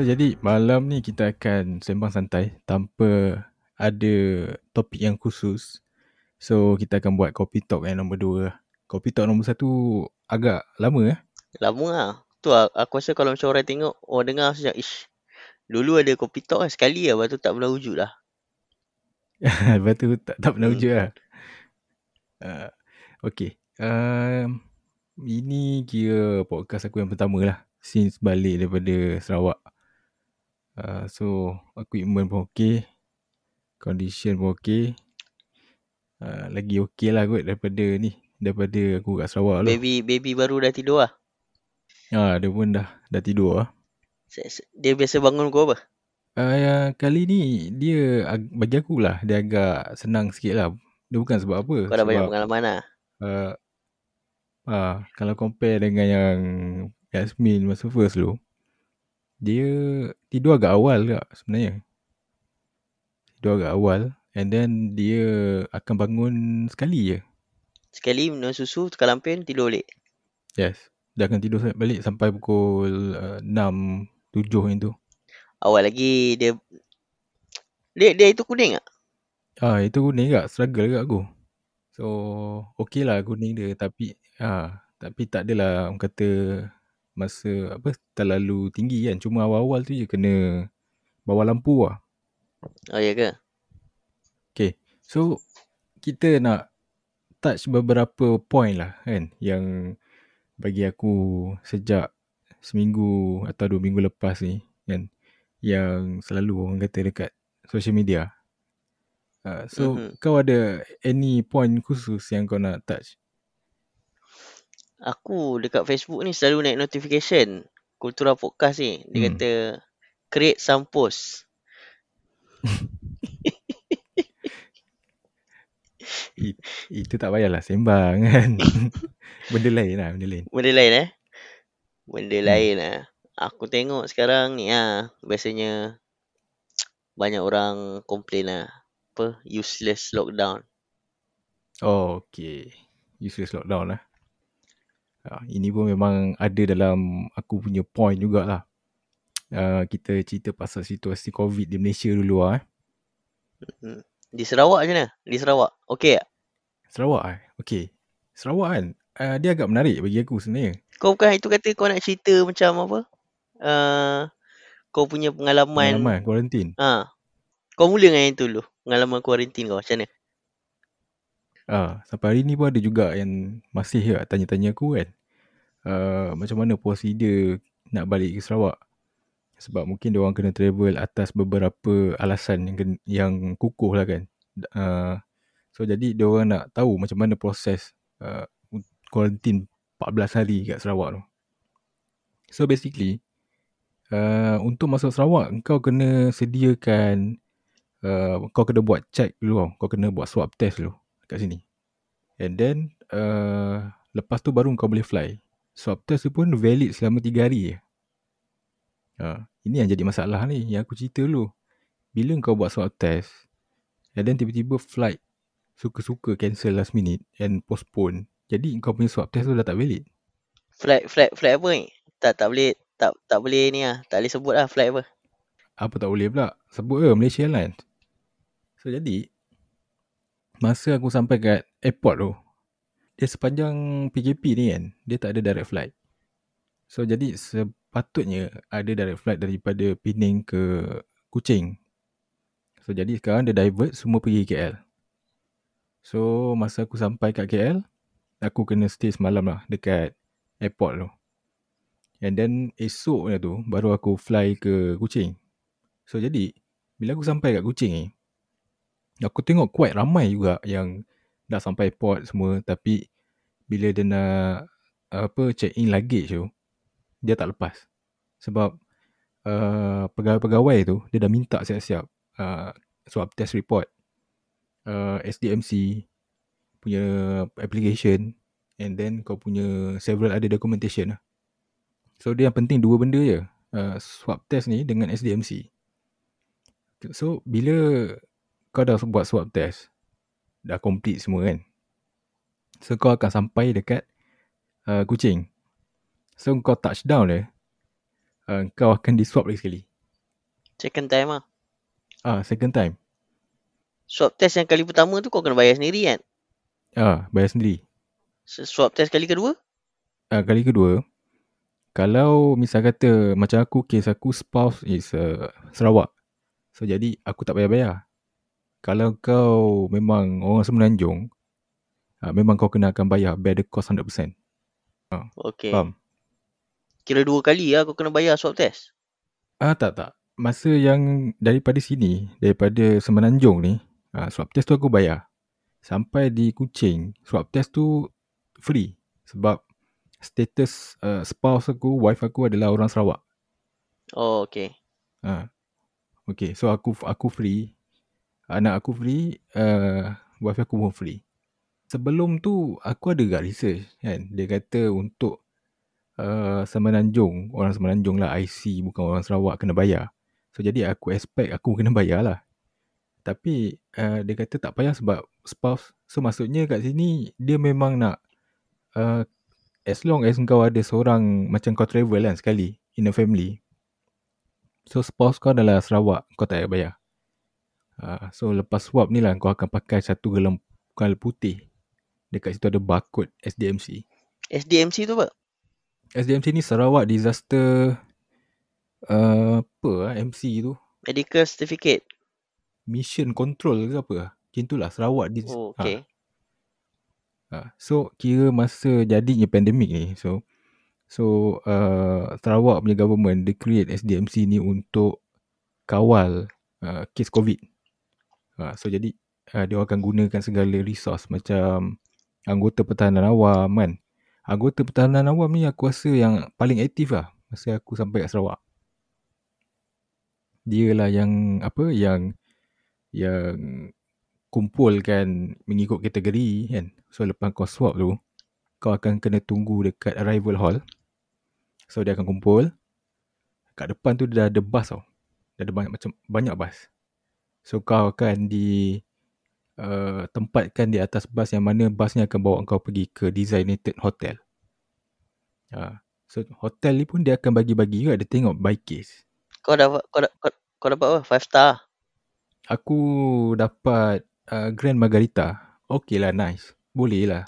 So jadi malam ni kita akan sembang santai tanpa ada topik yang khusus. So kita akan buat Kopi Talk yang nombor dua. Kopi Talk nombor satu agak lama eh. Lama lah. Tu lah, aku rasa kalau macam orang tengok, orang dengar macam, ish, dulu ada kopi talk kan sekali lah, lepas tu tak pernah wujud lah. Lepas tu tak, tak pernah Hmm. wujud lah. Uh, okay. Um, ini kira podcast aku yang pertama lah. Since balik daripada Sarawak. Uh, so, equipment pun okay. Condition pun okay. Uh, lagi okay lah kot daripada ni. Daripada aku kat Sarawak tu. Baby baby baru dah tidur lah. Ha, dia pun dah dah tidur lah. Dia biasa bangun kau apa? Uh, kali ni dia ag- bagi aku lah dia agak senang sikit lah. Dia bukan sebab apa. Kau dah banyak pengalaman lah. uh, uh, kalau compare dengan yang Yasmin masa first tu, dia tidur agak awal tak sebenarnya. Tidur agak awal and then dia akan bangun sekali je. Sekali minum susu, tukar lampin, tidur balik. Yes. Dia akan tidur balik sampai pukul uh, 6, 7 macam tu. Awal lagi dia... Dia, dia itu kuning tak? Ah itu kuning kat struggle kat aku. So okey lah kuning dia tapi ah tapi tak adalah orang kata masa apa terlalu tinggi kan. Cuma awal-awal tu je kena bawah lampu lah. Oh ya ke? Okay. So kita nak touch beberapa point lah kan yang bagi aku sejak seminggu atau dua minggu lepas ni kan yang selalu orang kata dekat social media. Uh, so Mhm. kau ada any point khusus yang kau nak touch? Aku dekat Facebook ni selalu naik notification. Kultura podcast ni. Dia Hmm. kata, create some post. It, itu tak payahlah sembang kan. benda lain lah, benda lain. Benda lain eh? Benda Hmm. lain lah. Aku tengok sekarang ni ah biasanya banyak orang komplain lah. Apa? Useless lockdown. Oh, okay. Useless lockdown lah. Uh, ini pun memang ada dalam aku punya point jugalah. Uh, kita cerita pasal situasi COVID di Malaysia dulu lah. Eh. Di Sarawak macam mana? Di Sarawak. Okey tak? Sarawak eh. Okay. Sarawak kan, uh, dia agak menarik bagi aku sebenarnya. Kau bukan itu kata kau nak cerita macam apa? Uh, kau punya pengalaman. Pengalaman, kuarantin. Ha. Kau mula dengan yang tu dulu. Pengalaman kuarantin kau macam mana? Ah, sampai hari ni pun ada juga yang masih ya, tanya-tanya aku kan. Uh, macam mana prosedur nak balik ke Sarawak. Sebab mungkin dia orang kena travel atas beberapa alasan yang, yang kukuh lah kan. Uh, so jadi dia orang nak tahu macam mana proses uh, kuarantin 14 hari kat Sarawak tu. So basically, uh, untuk masuk Sarawak, kau kena sediakan, uh, kau kena buat check dulu tau. Kau kena buat swab test dulu kat sini. And then, uh, lepas tu baru kau boleh fly. Swab test tu pun valid selama 3 hari je. Uh, ini yang jadi masalah ni, yang aku cerita dulu. Bila kau buat swab test, and then tiba-tiba flight suka-suka cancel last minute and postpone. Jadi kau punya swab test tu dah tak valid. Flight flight flight apa ni? Tak tak boleh tak tak boleh ni ah. Tak boleh sebut lah flight apa. Apa tak boleh pula? Sebut ke Malaysia Airlines. So jadi, masa aku sampai kat airport tu, dia sepanjang PKP ni kan, dia tak ada direct flight. So jadi sepatutnya ada direct flight daripada Penang ke Kuching. So jadi sekarang dia divert semua pergi KL. So masa aku sampai kat KL, aku kena stay semalam lah dekat airport tu. And then esoknya tu baru aku fly ke Kuching. So jadi bila aku sampai kat Kuching ni, aku tengok quite ramai juga yang dah sampai port semua tapi bila dia nak apa check in luggage tu, dia tak lepas. Sebab uh, pegawai-pegawai tu dia dah minta siap-siap uh, swab test report, uh, SDMC punya application and then kau punya several other documentation lah. So dia yang penting dua benda je. Uh, swab test ni dengan SDMC. So bila kau dah buat swab test, dah complete semua kan. So kau akan sampai dekat uh, Kuching. So kau touchdown dia, uh, kau akan di swab lagi sekali. Second time lah. Ah, second time. Swab test yang kali pertama tu kau kena bayar sendiri kan? Ah, bayar sendiri. S- Swab test kali kedua? Ah, kali kedua, kalau misal kata macam aku, kes aku spouse is uh, Sarawak. So, jadi aku tak payah bayar. Kalau kau memang orang Semenanjung, ah, memang kau kena akan bayar bear the cost 100%. Okay. Faham? Kira dua kali lah kau kena bayar swab test. Ah, tak, tak. Masa yang daripada sini, daripada Semenanjung ni, ah, swab test tu aku bayar. Sampai di Kuching, swab test tu free. Sebab status uh, spouse aku, wife aku adalah orang Sarawak. Oh, okay. Ha. Okay, so aku aku free. Anak aku free, uh, wife aku pun free. Sebelum tu, aku ada gak research kan. Dia kata untuk uh, Semenanjung, orang Semenanjung lah, IC bukan orang Sarawak kena bayar. So, jadi aku expect aku kena bayar lah. Tapi uh, dia kata tak payah sebab spouse. So, maksudnya kat sini, dia memang nak uh, as long as kau ada seorang macam kau travel kan sekali in a family. So spouse kau adalah Sarawak, kau tak payah bayar. Uh, so lepas swab ni lah kau akan pakai satu gelang gelang putih. Dekat situ ada barcode SDMC. SDMC tu apa? SDMC ni Sarawak Disaster uh, apa lah MC tu? Medical certificate. Mission Control ke apa? Macam tu lah Sarawak Dis- Oh, okay. Ha, so kira masa jadinya pandemik ni so so uh, Sarawak punya government dia create SDMC ni untuk kawal uh, kes COVID. Ha, so jadi uh, dia akan gunakan segala resource macam anggota pertahanan awam kan. Anggota pertahanan awam ni aku rasa yang paling aktif lah masa aku sampai kat Sarawak. Dia lah yang apa yang yang kumpulkan mengikut kategori kan. So lepas kau swab tu, kau akan kena tunggu dekat arrival hall. So dia akan kumpul. Kat depan tu dah ada bus tau. Dah ada banyak macam banyak bus. So kau akan di uh, tempatkan di atas bus yang mana bus ni akan bawa kau pergi ke designated hotel. Uh, so hotel ni pun dia akan bagi-bagi juga dia tengok by case. Kau dapat kau, da- kau, kau dapat apa? Five star. Aku dapat uh, Grand Margarita. Okay lah nice. Boleh lah.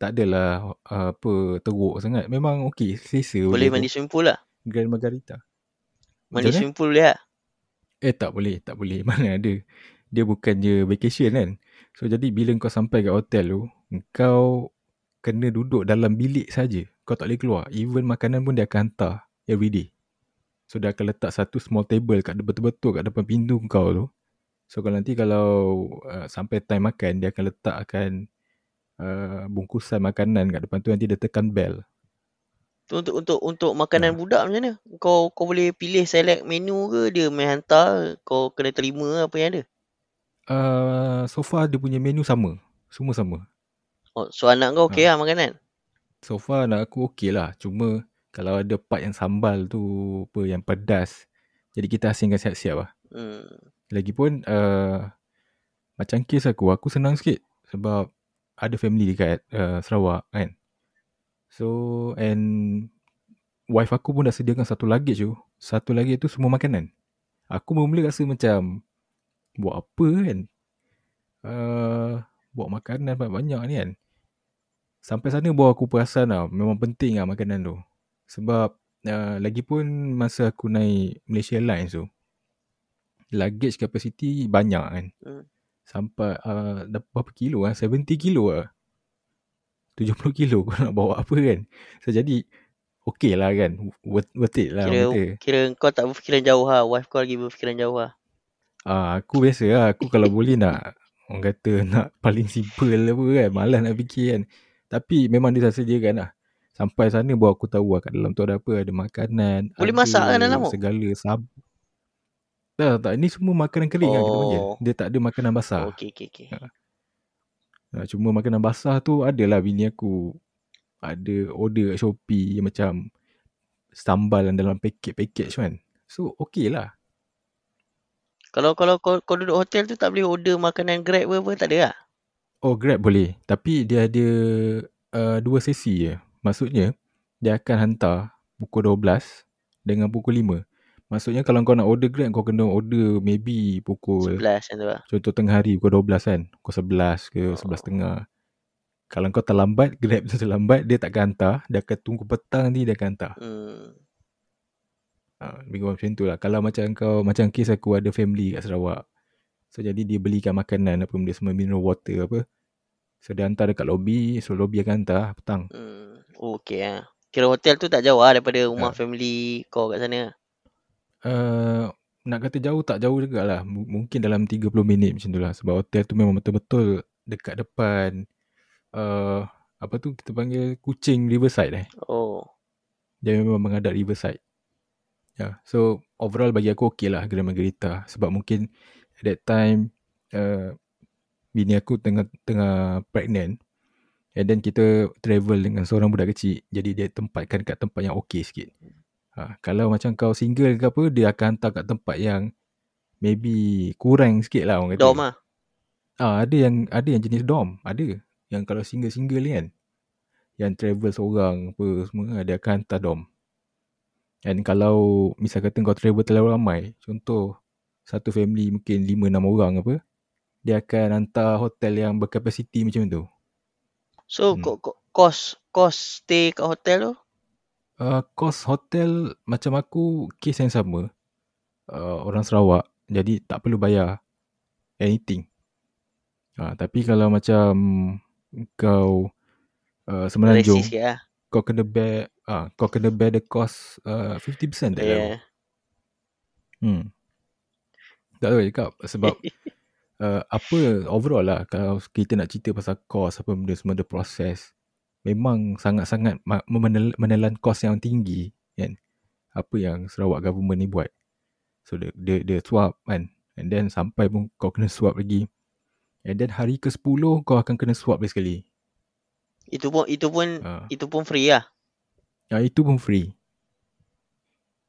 Tak adalah uh, apa teruk sangat. Memang okay. Selesa Boleh tu. mandi swimming pool lah. Grand Margarita. Mandi swimming pool boleh lah. Eh tak boleh, tak boleh. Mana ada. Dia bukannya vacation kan. So jadi bila kau sampai kat hotel tu, kau kena duduk dalam bilik saja. Kau tak boleh keluar. Even makanan pun dia akan hantar every day. So dia akan letak satu small table kat betul-betul kat depan pintu kau tu. So kalau nanti kalau uh, sampai time makan, dia akan letakkan uh, bungkusan makanan kat depan tu nanti dia tekan bell. Tu untuk untuk untuk makanan Ha. budak macam mana? Kau kau boleh pilih select menu ke dia main hantar kau kena terima apa yang ada. Uh, so far dia punya menu sama. Semua sama. Oh, so anak kau okey Ha. lah makanan. So far nak aku okey lah. Cuma kalau ada part yang sambal tu apa yang pedas. Jadi kita asingkan siap-siap lah. Hmm. Lagipun uh, macam kes aku, aku senang sikit. Sebab ada family dekat uh, Sarawak kan. So and wife aku pun dah sediakan satu luggage tu. Satu luggage tu semua makanan. Aku mula rasa macam buat apa kan. Uh, buat makanan banyak-banyak ni kan. Sampai sana baru aku perasan lah. Memang penting lah makanan tu. Sebab uh, lagipun masa aku naik Malaysia Airlines tu. Luggage capacity banyak kan. Hmm. Sampai uh, berapa kilo lah. 70 kilo lah. 70 kilo kau nak bawa apa kan. So jadi okay lah kan. Worth, worth it lah. Kira orang kata. kira kau tak berfikiran jauh lah. Wife kau lagi berfikiran jauh lah. Ah, aku biasa lah. Aku kalau boleh nak orang kata nak paling simple apa kan. Malas nak fikir kan. Tapi memang dia dah sediakan lah. Sampai sana baru aku tahu lah kat dalam tu ada apa. Ada makanan. Boleh ada masak kan dalam? Segala sab. Tak, tak. Ini semua makanan kering lah kita panggil. Oh. Dia tak ada makanan basah. Oh, okey okey okey. Ha, cuma makanan basah tu adalah bini aku ada order kat Shopee yang macam sambal dalam paket-paket kan. So okey lah. Kalau kalau kau, kau duduk hotel tu tak boleh order makanan Grab ke apa tak ada lah. Oh Grab boleh. Tapi dia ada uh, dua sesi je. Maksudnya dia akan hantar pukul 12 dengan pukul 5. Maksudnya kalau kau nak order Grab kau kena order maybe pukul 11 macam tu lah. contoh tengah hari pukul 12 kan. Pukul 11 ke Oh. 11 tengah. Kalau kau terlambat, Grab tu terlambat, dia takkan hantar. Dia akan tunggu petang ni dia akan hantar. Hmm. Ha, lebih macam tu lah. Kalau macam kau, macam kes aku ada family kat Sarawak. So jadi dia belikan makanan apa benda semua mineral water apa. So dia hantar dekat lobby, so lobby akan hantar petang. hmm. Oh, okay lah. Kira hotel tu tak jauh lah daripada rumah Ya. family kau kat sana. Uh, nak kata jauh tak jauh juga lah. M- mungkin dalam 30 minit macam tu lah. Sebab hotel tu memang betul-betul dekat depan uh, apa tu kita panggil kucing riverside eh. Oh. Dia memang menghadap riverside. Ya, yeah. so overall bagi aku okey lah Grand Margarita sebab mungkin at that time uh, bini aku tengah tengah pregnant and then kita travel dengan seorang budak kecil jadi dia tempatkan kat tempat yang okey sikit. Ha, kalau macam kau single ke apa dia akan hantar kat tempat yang maybe kurang sikit lah orang kata. Dom lah. Ah, ada yang ada yang jenis dom, ada. Yang kalau single-single ni kan. Yang travel seorang apa semua dia akan hantar dom. And kalau misal kata kau travel terlalu ramai, contoh satu family mungkin 5 6 orang apa, dia akan hantar hotel yang berkapasiti macam tu. So, Hmm. ko ko kos kos stay kat hotel tu? Uh, kos hotel macam aku kes yang sama. Uh, orang Sarawak jadi tak perlu bayar anything. Uh, tapi kalau macam kau uh, semenanjung lah. kau kena bear ah kau kena bear the cost uh, 50% tak yeah. Yeah. Hmm. Tak tahu cakap sebab uh, apa overall lah kalau kita nak cerita pasal cost apa benda semua the process memang sangat-sangat menelan cost yang tinggi kan apa yang Sarawak government ni buat so dia dia, dia swap kan and then sampai pun kau kena swap lagi and then hari ke-10 kau akan kena swap lagi sekali Itu pun itu pun uh, itu pun free lah. Ya, itu pun free.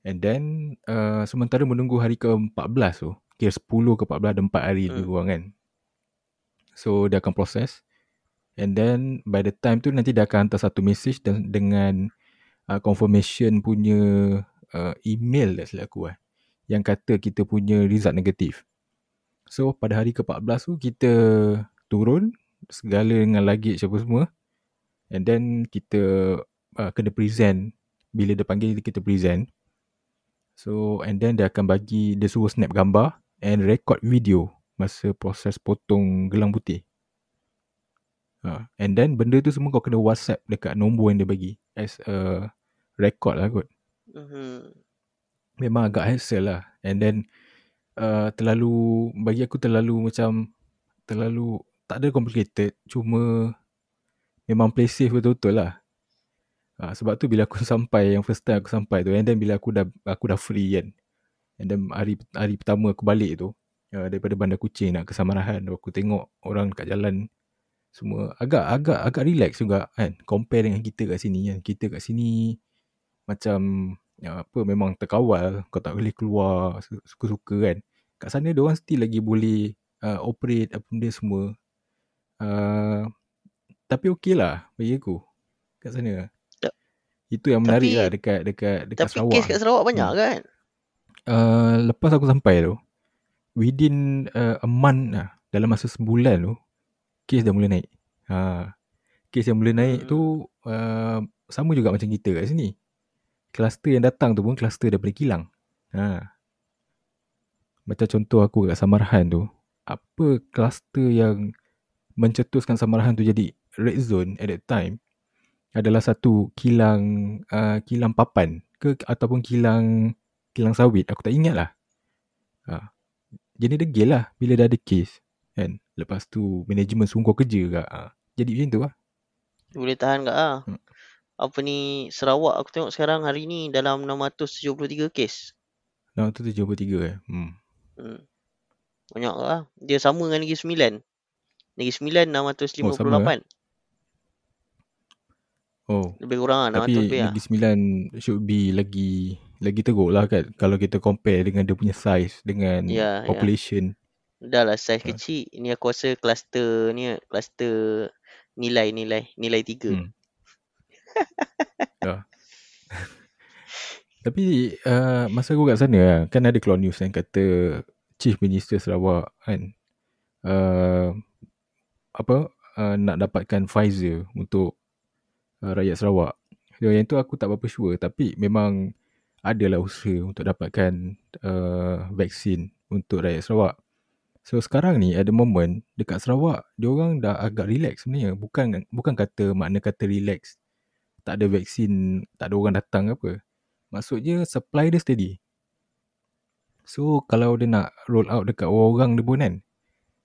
And then uh, sementara menunggu hari ke-14 tu, kira 10 ke 14 ada 4 hari Hmm. lebih kurang kan. So dia akan proses. And then by the time tu nanti dia akan hantar satu message dan dengan uh, confirmation punya uh, email tak silap aku eh. Yang kata kita punya result negatif. So pada hari ke-14 tu kita turun segala dengan luggage apa semua. And then kita uh, kena present bila dia panggil kita present. So and then dia akan bagi dia suruh snap gambar and record video masa proses potong gelang putih. Uh, and then benda tu semua kau kena WhatsApp dekat nombor yang dia bagi as a record lah kot. Mhm. Memang agak hassle lah. And then uh, terlalu bagi aku terlalu macam terlalu tak ada complicated cuma memang play safe betul-betul lah. Ha, sebab tu bila aku sampai yang first time aku sampai tu and then bila aku dah aku dah free kan. And then hari hari pertama aku balik tu uh, daripada Bandar Kucing nak ke Samarahan aku tengok orang kat jalan semua agak agak agak relax juga kan compare dengan kita kat sini kan. Kita kat sini macam ya, apa memang terkawal kau tak boleh keluar su- suka-suka kan. Kat sana dia orang still lagi boleh uh, operate apa benda semua. Uh, tapi okey lah bagi aku kat sana. Itu yang menarik tapi- lah dekat dekat dekat Tapi Sarawak. kes kat Sarawak banyak Hmm. kan? Uh, lepas aku sampai tu within uh, a month lah dalam masa sebulan tu kes dah mula naik. Ha. Kes yang mula naik Hmm. tu uh, sama juga macam kita kat sini. Kluster yang datang tu pun kluster daripada kilang. Ha. Macam contoh aku kat Samarahan tu, apa kluster yang mencetuskan Samarahan tu jadi red zone at that time adalah satu kilang uh, kilang papan ke ataupun kilang kilang sawit. Aku tak ingat lah. Ha. Jadi degil lah bila dah ada kes. Kan? Lepas tu management sungguh kerja kat. Ha. Jadi macam tu lah. Boleh tahan kat ah. Hmm. Apa ni Sarawak aku tengok sekarang hari ni dalam 673 kes. Nah, tu 73 eh. Hmm. Hmm. Banyak lah. Dia sama dengan Negeri Sembilan. Negeri Sembilan 658. Oh, sama, Oh. Lebih kurang lah 600 Tapi lebih lah. Negeri Sembilan should be lagi lagi teruk lah kan kalau kita compare dengan dia punya size dengan Ya, ya. population. Dah lah saiz Ha. kecil. Ini aku rasa kluster ni kluster nilai-nilai. Nilai tiga. Hmm. Ya. Tapi uh, masa aku kat sana kan ada keluar news yang kata Chief Minister Sarawak kan uh, apa uh, nak dapatkan Pfizer untuk uh, rakyat Sarawak. So, yang tu aku tak berapa sure tapi memang adalah usaha untuk dapatkan uh, vaksin untuk rakyat Sarawak. So sekarang ni at the moment dekat Sarawak dia orang dah agak relax sebenarnya. Bukan bukan kata makna kata relax tak ada vaksin, tak ada orang datang ke apa. Maksudnya supply dia steady. So kalau dia nak roll out dekat orang-orang dia pun kan,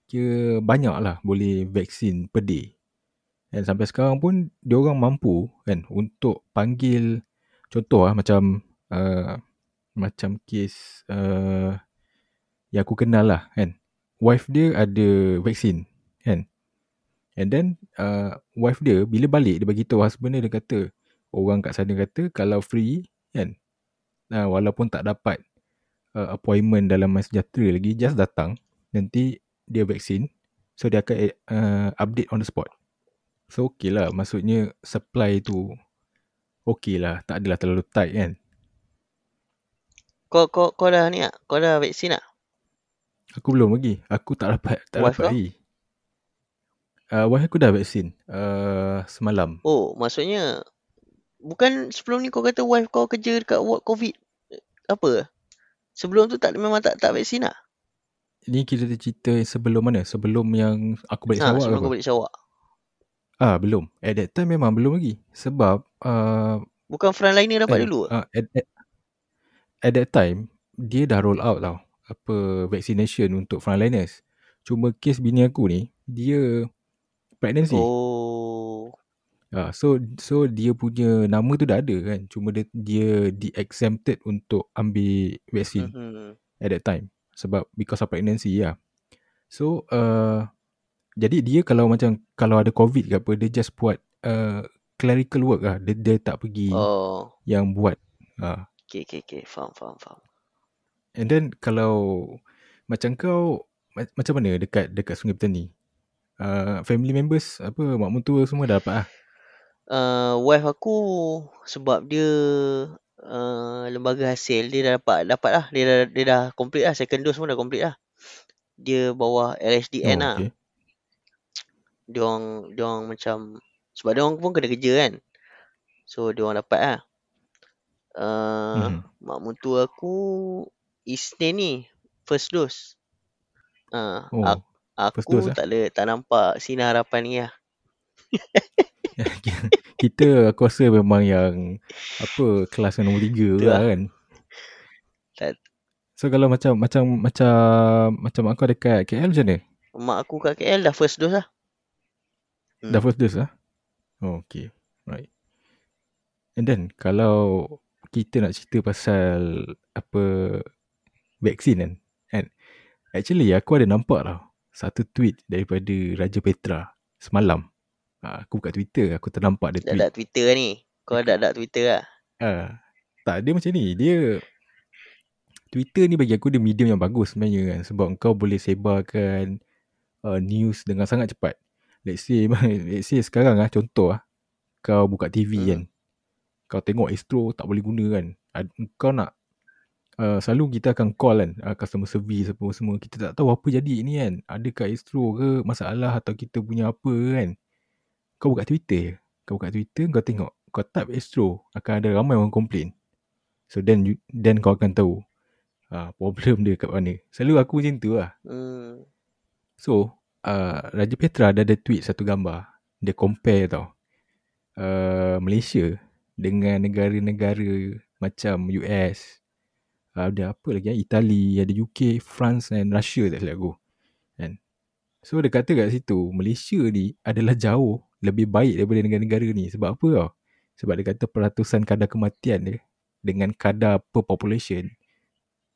kira banyak lah boleh vaksin per day. Dan sampai sekarang pun dia orang mampu kan untuk panggil contoh lah macam uh, macam kes uh, yang aku kenal lah kan wife dia ada vaksin kan? And then uh, wife dia bila balik dia bagi tahu husband dia, dia kata orang kat sana kata kalau free kan? Uh, walaupun tak dapat uh, appointment dalam masa sejahtera lagi just datang nanti dia vaksin so dia akan uh, update on the spot. So okay lah maksudnya supply tu okay lah tak adalah terlalu tight kan? Kau kau kau dah ni ah kau dah vaksin ah Aku belum lagi. Aku tak dapat tak Wife dapat kau? lagi. Uh, wife aku dah vaksin uh, semalam. Oh, maksudnya bukan sebelum ni kau kata wife kau kerja dekat ward COVID apa? Sebelum tu tak memang tak tak vaksin ah. Ni kita cerita sebelum mana? Sebelum yang aku balik Ha, Sarawak sebelum apa? kau balik Sarawak. Ah, belum. At that time memang belum lagi. Sebab uh, Bukan frontliner dapat eh, dulu. Uh, at, at, at that time dia dah roll out tau apa vaccination untuk frontliners. Cuma kes bini aku ni dia pregnancy. Oh. Ah, so so dia punya nama tu dah ada kan. Cuma dia dia di-exempted untuk ambil vaksin Mm-hmm. at that time sebab because of pregnancy lah. So uh, jadi dia kalau macam kalau ada covid ke apa dia just buat uh, clerical work lah. Dia, dia tak pergi Oh. yang buat. Uh. Okay, okay, okay. Faham, faham, faham. And then kalau macam kau ma- macam mana dekat dekat Sungai Petani? Uh, family members apa mak mentua semua dah dapat lah. Uh, wife aku sebab dia uh, lembaga hasil dia dah dapat dapat lah dia dah dia dah complete lah second dose pun dah complete lah dia bawah LHDN oh, lah okay. dia orang dia orang macam sebab dia orang pun kena kerja kan so dia orang dapat lah uh, Mhm. mak mentua aku Isnin ni first dose uh, Oh, aku, first dose aku tak ada tak nampak sinar harapan ni lah kita aku rasa memang yang apa kelas yang nombor tiga lah lah. kan. Tak- So kalau macam macam macam macam mak kau dekat KL macam mana? mak aku kat KL dah first dose lah Hmm. Dah first dose lah? Oh, okay. Right. And then kalau kita nak cerita pasal apa vaksin kan, kan actually aku ada nampak tau satu tweet daripada Raja Petra semalam. Ha, aku buka Twitter, aku ternampak dia tweet. ada Twitter ni kau ada ada Twitter lah Ah, tak, dia macam ni. Dia Twitter ni bagi aku dia medium yang bagus sebenarnya kan sebab kau boleh sebarkan uh, news dengan sangat cepat. Let's say let's say sekarang ah contoh ah kau buka TV Hmm. kan. Kau tengok Astro tak boleh guna kan. Kau nak uh, selalu kita akan call kan uh, customer service apa semua. Kita tak tahu apa jadi ni kan. Adakah Astro ke masalah atau kita punya apa kan. Kau buka Twitter. Kau buka Twitter kau tengok kau type Astro akan ada ramai orang komplain. So then you, then kau akan tahu uh, problem dia kat mana. Selalu aku macam tu lah. hmm. So uh, Raja Petra ada ada tweet satu gambar. Dia compare tau. Uh, Malaysia dengan negara-negara macam US. Ada apa lagi? eh? Itali, ada UK, France dan Russia tak silap aku. Kan? So dia kata kat situ Malaysia ni adalah jauh lebih baik daripada negara-negara ni. Sebab apa tau? Sebab dia kata peratusan kadar kematian dia dengan kadar per population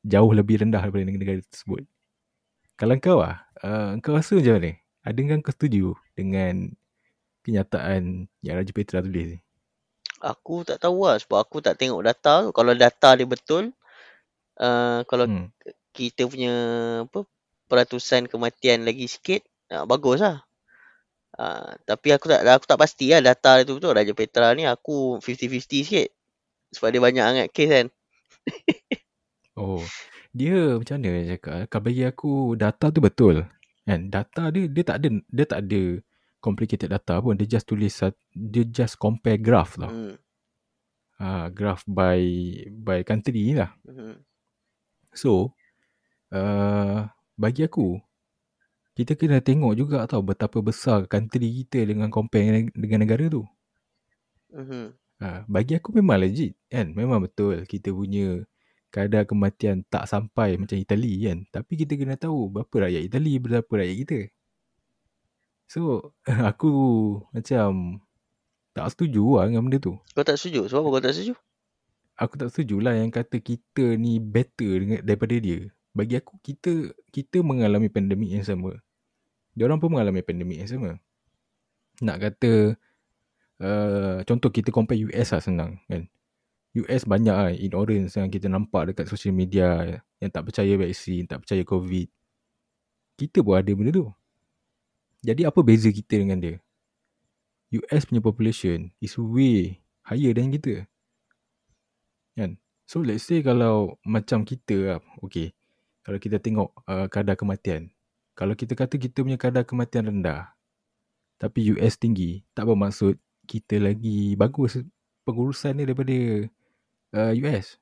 jauh lebih rendah daripada negara-negara tersebut. Kalau kau lah, uh, kau rasa macam mana? Adakah kau setuju dengan kenyataan yang Raja Petra tulis ni? Aku tak tahu lah sebab aku tak tengok data. Kalau data dia betul, uh, kalau Hmm. kita punya apa peratusan kematian lagi sikit, uh, bagus lah. Uh, tapi aku tak aku tak pasti lah data dia tu betul. Raja Petra ni aku 50-50 sikit. Sebab dia banyak sangat kes kan. Oh, dia macam mana nak cakap? Kalau bagi aku data tu betul. Kan? Data dia dia tak ada dia tak ada complicated data pun. Dia just tulis dia just compare graph tau. Hmm. Ha, graph by by country lah. Hmm. So, uh, bagi aku kita kena tengok juga tau betapa besar country kita dengan compare dengan negara tu. Hmm. Ha, bagi aku memang legit kan. Memang betul kita punya kadar kematian tak sampai macam Itali kan. Tapi kita kena tahu berapa rakyat Itali, berapa rakyat kita. So, aku macam tak setuju lah dengan benda tu. Kau tak setuju? Sebab apa kau tak setuju? Aku tak setuju lah yang kata kita ni better dengan, daripada dia. Bagi aku, kita kita mengalami pandemik yang sama. Diorang pun mengalami pandemik yang sama. Nak kata, uh, contoh kita compare US lah senang kan. US banyak lah ignorance yang kita nampak dekat social media yang tak percaya vaksin, tak percaya COVID. Kita pun ada benda tu. Jadi apa beza kita dengan dia? US punya population is way higher than kita. Kan? So let's say kalau macam kita lah, okay. Kalau kita tengok uh, kadar kematian. Kalau kita kata kita punya kadar kematian rendah, tapi US tinggi, tak bermaksud kita lagi bagus pengurusan ni daripada uh, US.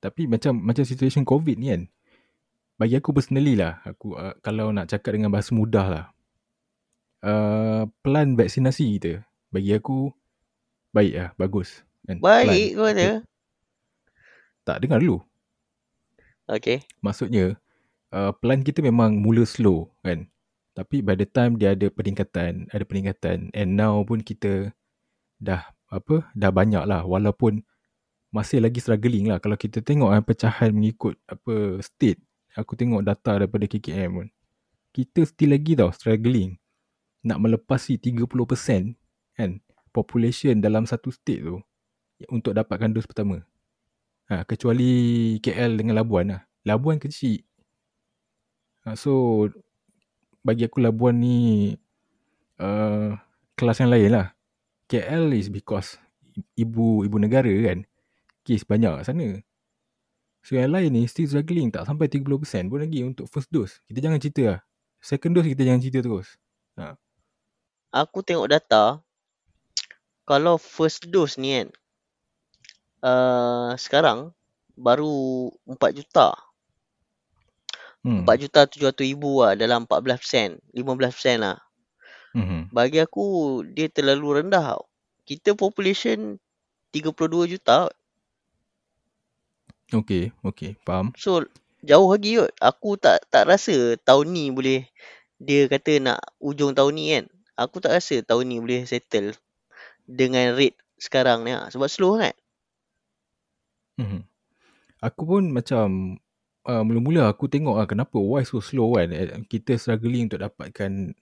Tapi macam macam situation COVID ni kan. Bagi aku personally lah, aku uh, kalau nak cakap dengan bahasa mudah lah. Uh, plan vaksinasi kita bagi aku baik lah, bagus. Kan? Baik kau kata. Tak dengar dulu. Okay. Maksudnya uh, plan kita memang mula slow kan. Tapi by the time dia ada peningkatan, ada peningkatan and now pun kita dah apa dah banyak lah walaupun masih lagi struggling lah kalau kita tengok eh, pecahan mengikut apa state aku tengok data daripada KKM pun kita still lagi tau struggling nak melepasi 30% kan population dalam satu state tu untuk dapatkan dos pertama ha, kecuali KL dengan Labuan lah. Labuan kecil. Ha, so bagi aku Labuan ni uh, kelas yang lain lah. KL is because ibu ibu negara kan. Kes banyak kat sana. So yang lain ni still struggling. Tak sampai 30% pun lagi untuk first dose. Kita jangan cerita lah. Second dose kita jangan cerita terus. Aku tengok data. Kalau first dose ni kan. Uh, sekarang baru 4 juta. hmm. 4 juta 700 ribu lah dalam 14%. 15% lah. hmm. Bagi aku dia terlalu rendah tau. Kita population 32 juta. Okay, okay, faham. So jauh lagi kot. Aku tak tak rasa tahun ni boleh dia kata nak ujung tahun ni kan. Aku tak rasa tahun ni boleh settle dengan rate sekarang ni lah. Sebab slow kan. Hmm. Aku pun macam uh, mula-mula aku tengok lah kenapa why so slow kan. Eh, Kita struggling untuk dapatkan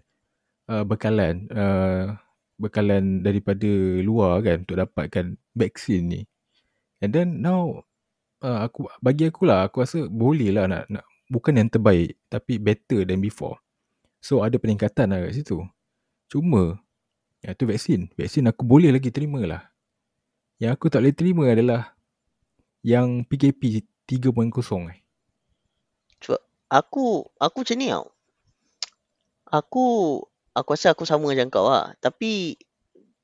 uh, bekalan uh, bekalan daripada luar kan untuk dapatkan vaksin ni. And then now uh, aku bagi aku lah aku rasa boleh lah nak, nak bukan yang terbaik tapi better than before. So ada peningkatan lah kat situ. Cuma ya tu vaksin. Vaksin aku boleh lagi terima lah. Yang aku tak boleh terima adalah yang PKP 3.0 eh. Aku aku macam ni tau. Aku aku rasa aku sama macam kau lah. Tapi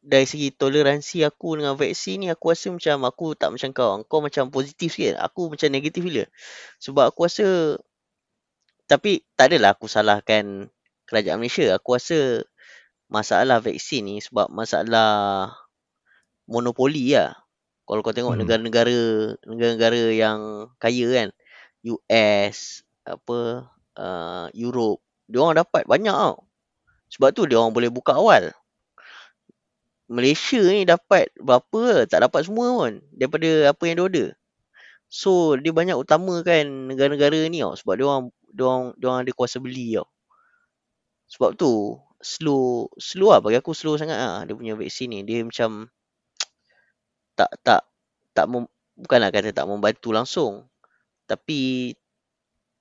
dari segi toleransi aku dengan vaksin ni aku rasa macam aku tak macam kau. Kau macam positif sikit. Aku macam negatif gila. Sebab aku rasa tapi tak adalah aku salahkan kerajaan Malaysia. Aku rasa masalah vaksin ni sebab masalah monopoli lah. Kalau kau tengok Hmm. negara-negara negara-negara yang kaya kan, US, apa uh, Europe, dia orang dapat banyak tau. Sebab tu dia orang boleh buka awal. Malaysia ni dapat berapa tak dapat semua pun daripada apa yang dia order. So dia banyak utamakan negara-negara ni tau sebab dia orang dia orang dia orang ada kuasa beli tau. Sebab tu slow slow lah bagi aku slow sangat lah dia punya vaksin ni. Dia macam tak tak tak mem, bukanlah kata tak membantu langsung. Tapi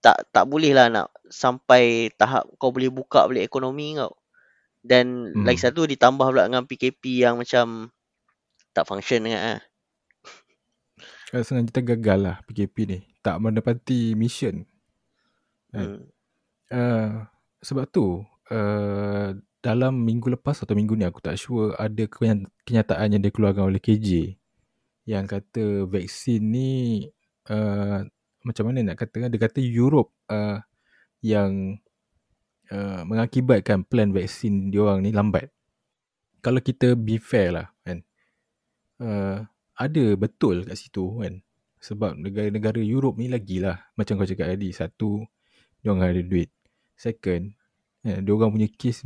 tak tak boleh lah nak sampai tahap kau boleh buka balik ekonomi kau. Dan hmm. Lagi satu ditambah pula dengan PKP yang macam tak function sangat lah. uh, sengaja gagal lah PKP ni. Tak menepati mission. Kan? Hmm. Uh, sebab tu uh, dalam minggu lepas atau minggu ni aku tak sure ada keny- kenyataan yang dikeluarkan oleh KJ yang kata vaksin ni uh, macam mana nak kata dia kata Europe uh, yang uh, mengakibatkan plan vaksin diorang ni lambat. Kalau kita be fair lah kan. Uh, ada betul kat situ kan. Sebab negara-negara Europe ni lagi lah. Macam kau cakap tadi. Satu, diorang ada duit. Second, eh, diorang punya kes,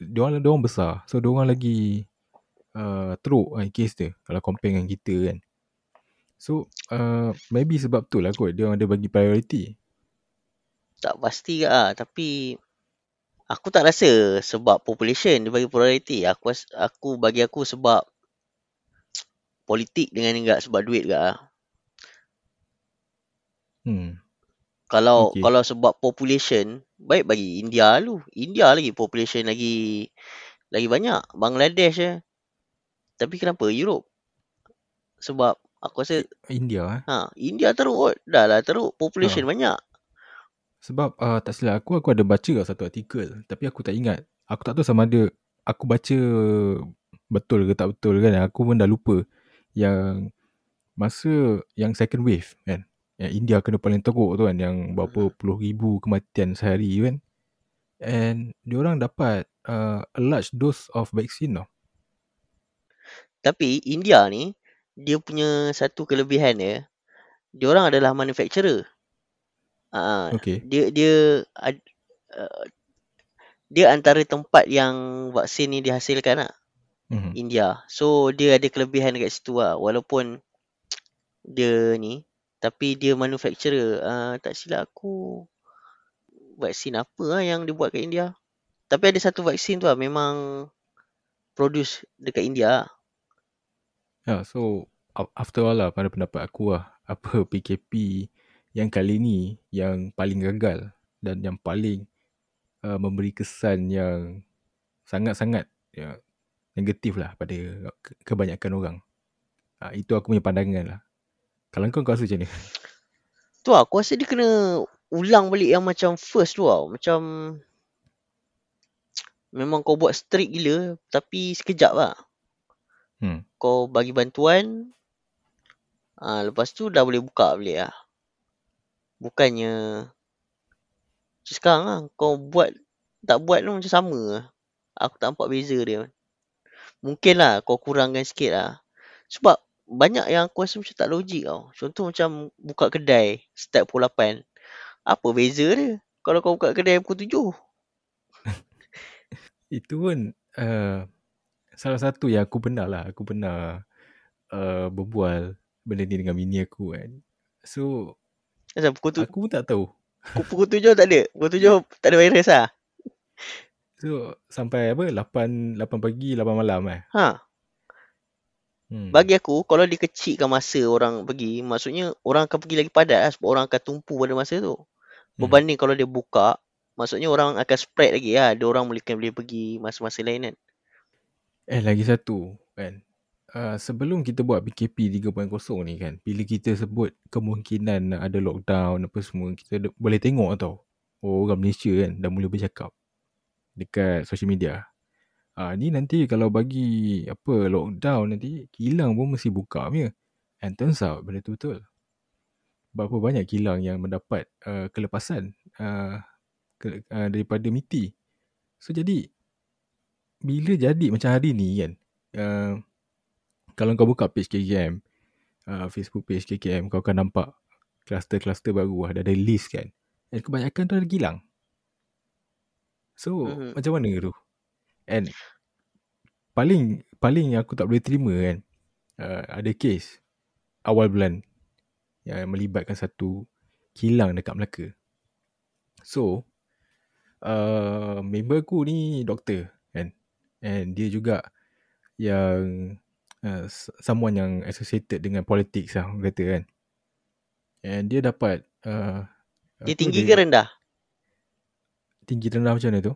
diorang, diorang besar. So, diorang lagi uh, teruk kan kes dia. Kalau compare dengan kita kan. So, uh, maybe sebab tu lah kot. Diorang ada bagi priority. Tak pasti ke lah. Tapi aku tak rasa sebab population dia bagi priority. Aku aku bagi aku sebab politik dengan enggak sebab duit ke lah. Hmm. Kalau Okay. kalau sebab population, baik bagi India lu. India lagi population lagi lagi banyak. Bangladesh je. Tapi kenapa Europe? Sebab aku rasa India eh. ha India teruk kot. Dah lah teruk population Ha. banyak. Sebab uh, tak silap aku, aku ada baca satu artikel. Tapi aku tak ingat. Aku tak tahu sama ada aku baca betul ke tak betul kan. Aku pun dah lupa. Yang masa yang second wave kan. Yang India kena paling teruk tu kan. Yang berapa puluh ribu kematian sehari kan. And diorang dapat uh, a large dose of vaccine tau. Tapi India ni dia punya satu kelebihan dia, dia orang adalah manufacturer. Ah, Okay. dia dia uh, dia antara tempat yang vaksin ni dihasilkan lah, Mm-hmm. India. So dia ada kelebihan dekat situ lah walaupun dia ni tapi dia manufacturer. Uh, tak silap aku vaksin apa lah yang dibuat kat India. Tapi ada satu vaksin tu lah memang produce dekat India lah. Ya, so a- after all lah pada pendapat aku lah. Apa PKP yang kali ni yang paling gagal dan yang paling uh, memberi kesan yang sangat-sangat ya, negatif lah pada ke- kebanyakan orang. Uh, itu aku punya pandangan lah. Kalau kau, kau rasa macam ni? Tu lah, aku rasa dia kena ulang balik yang macam first tu tau. Macam memang kau buat strict gila tapi sekejap lah. Hmm. Kau bagi bantuan ah lepas tu dah boleh buka balik lah. Bukannya macam sekarang lah kau buat tak buat tu macam sama lah. Aku tak nampak beza dia. Mungkin lah kau kurangkan sikit lah. Sebab banyak yang aku rasa macam tak logik tau. Contoh macam buka kedai start pukul 8. Apa beza dia? Kalau kau buka kedai pukul 7. Itu pun uh, salah satu yang aku pernah lah. Aku pernah uh, berbual benda ni dengan bini aku kan. So, Macam pukul, tu, aku pun tak tahu. pukul 7 tak ada. Pukul 7 tak ada virus lah. So, sampai apa? 8, 8 pagi, 8 malam eh. Ha. Hmm. Bagi aku, kalau dikecilkan masa orang pergi, maksudnya orang akan pergi lagi padat lah sebab orang akan tumpu pada masa tu. Hmm. Berbanding kalau dia buka, maksudnya orang akan spread lagi lah. Ada orang boleh, boleh pergi masa-masa lain kan. Eh lagi satu kan. Uh, sebelum kita buat PKP 3.0 ni kan, bila kita sebut kemungkinan ada lockdown apa semua, kita ada, boleh tengok tau. Oh, orang Malaysia kan dah mula bercakap dekat social media. Ah ni nanti kalau bagi apa lockdown nanti kilang pun mesti buka punya. And turns out benda tu betul. Berapa banyak kilang yang mendapat uh, kelepasan uh, ke, uh, daripada MITI. So jadi bila jadi macam hari ni kan uh, kalau kau buka page KKM uh, Facebook page KKM kau akan nampak kluster-kluster baru. Ada ada list kan. Dan kebanyakan tu ada kilang so Mhm. macam mana tu? And paling paling yang aku tak boleh terima kan uh, ada kes awal bulan yang melibatkan satu kilang dekat Melaka. So uh, member aku ni doktor and dia juga yang uh, someone yang associated dengan politics lah orang kata kan and dia dapat uh, Dia tinggi ke rendah? tinggi rendah macam mana tu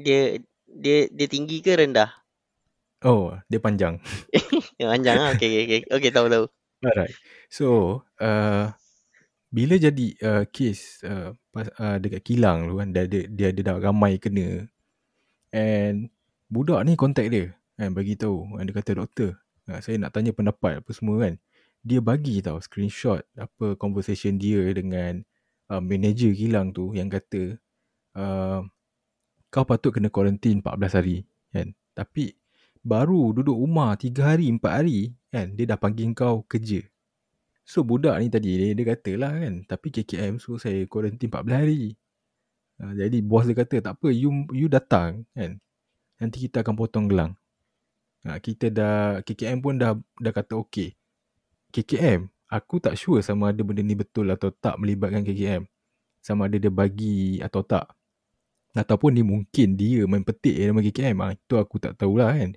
Dia dia dia tinggi ke rendah? oh dia panjang Yang panjang lah. Okay, okay, okay. Okay, tahu tahu. Alright. So, uh, bila jadi uh, kes uh, pas, uh, dekat kilang tu kan, dia, dia, dia, dia dah ramai kena. And budak ni contact dia. Kan, bagi tahu. Dia kata, doktor, uh, saya nak tanya pendapat apa semua kan. Dia bagi tahu screenshot apa conversation dia dengan uh, manager kilang tu yang kata, uh, kau patut kena quarantine 14 hari. Kan? Tapi baru duduk rumah 3 hari, 4 hari, kan, dia dah panggil kau kerja. So budak ni tadi dia, dia kata lah kan Tapi KKM suruh saya quarantine 14 hari uh, Jadi bos dia kata tak apa you, you datang kan Nanti kita akan potong gelang uh, Kita dah KKM pun dah dah kata okey KKM Aku tak sure sama ada benda ni betul atau tak melibatkan KKM Sama ada dia bagi atau tak Ataupun ni mungkin dia main petik nama KKM uh, Itu aku tak tahulah kan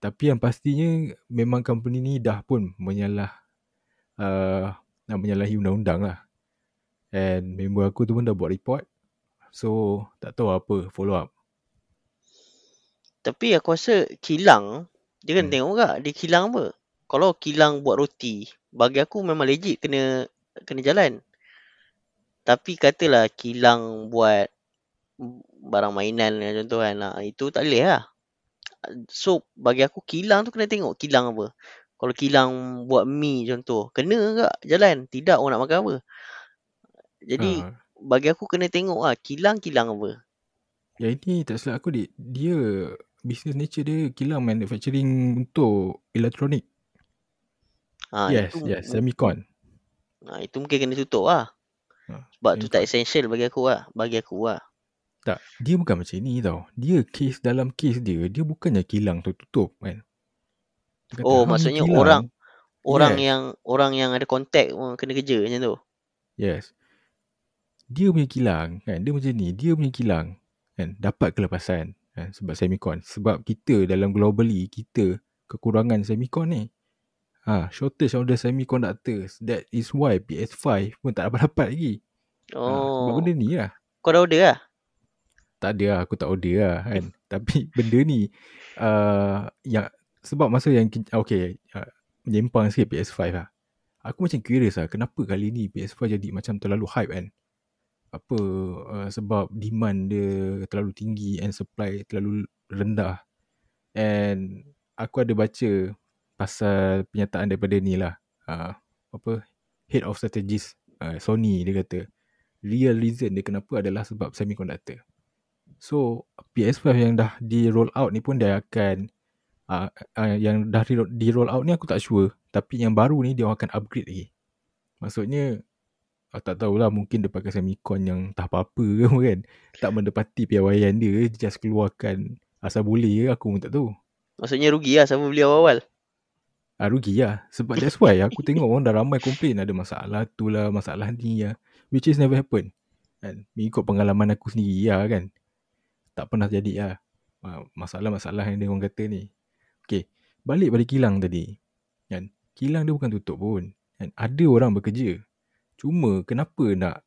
Tapi yang pastinya Memang company ni dah pun menyalah uh, menyalahi undang-undang lah. And member aku tu pun dah buat report. So, tak tahu apa follow up. Tapi aku rasa kilang, dia kan Hmm. tengok tak dia kilang apa. Kalau kilang buat roti, bagi aku memang legit kena kena jalan. Tapi katalah kilang buat barang mainan contoh kan, ah, itu tak boleh lah. So, bagi aku kilang tu kena tengok kilang apa. Kalau kilang buat mi contoh, kena tak jalan? Tidak orang nak makan apa. Jadi, Ha, bagi aku kena tengok lah kilang-kilang apa. yang ini tak silap aku dia, dia business nature dia kilang manufacturing untuk elektronik. Ha, yes, itu, yes, semicon. Ha, itu mungkin kena tutup lah. Ha, Sebab tu tak semicon. essential bagi aku lah. Bagi aku lah. Tak, dia bukan macam ni tau. Dia case dalam case dia, dia bukannya kilang tu tutup kan. Kata, Oh, "Hang ni maksudnya kilang." orang orang Yes. yang orang yang ada kontak kena kerja macam tu. Yes. Dia punya kilang kan, dia macam ni, dia punya kilang kan dapat kelepasan kan, sebab semicon. Sebab kita dalam globally kita kekurangan semicon ni. Ha, shortage of the semiconductors. That is why PS5 pun tak dapat-dapat lagi. Ha, sebab Oh. benda ni lah. Kau dah order lah? Tak ada lah, aku tak order lah kan. Tapi benda ni uh, yang sebab masa yang okay, uh, menyempang sikit PS5 lah. Aku macam curious lah kenapa kali ni PS5 jadi macam terlalu hype kan. Apa uh, sebab demand dia terlalu tinggi and supply terlalu rendah. And aku ada baca pasal penyataan daripada ni lah. Uh, apa head of strategist uh, Sony dia kata real reason dia kenapa adalah sebab semiconductor. So PS5 yang dah di roll out ni pun dia akan uh, uh, yang dah di, roll out ni aku tak sure tapi yang baru ni dia akan upgrade lagi. Maksudnya aku tak tahulah mungkin dia pakai semicon yang tak apa-apa ke kan. Tak mendapati piawaian dia dia just keluarkan asal boleh ke aku pun tak tahu. Maksudnya rugi lah siapa beli awal-awal. Ah, rugi lah. Sebab that's why aku tengok orang dah ramai komplain ada masalah tu lah, masalah ni lah. Which is never happen. Kan? Mengikut pengalaman aku sendiri lah kan. Tak pernah jadi lah. Ah, Masalah-masalah yang dia orang kata ni. Okay. Balik pada kilang tadi. Kan? Kilang dia bukan tutup pun. Kan? Ada orang bekerja. Cuma kenapa nak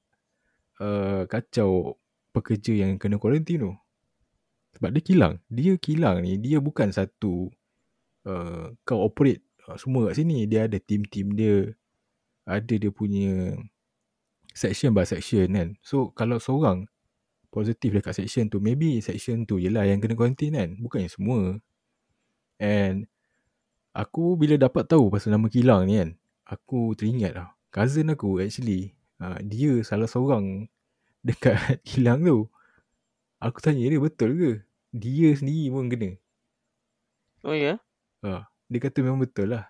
uh, kacau pekerja yang kena kuarantin tu? Sebab dia kilang. Dia kilang ni, dia bukan satu uh, kau operate uh, semua kat sini. Dia ada team-team dia. Ada dia punya section by section kan. So kalau seorang positif dekat section tu, maybe section tu je lah yang kena kuarantin kan. Bukannya semua. And aku bila dapat tahu pasal nama kilang ni kan, aku teringat lah. Cousin aku actually, uh, dia salah seorang dekat kilang tu. Aku tanya dia betul ke? Dia sendiri pun kena. Oh ya? Uh, dia kata memang betul lah.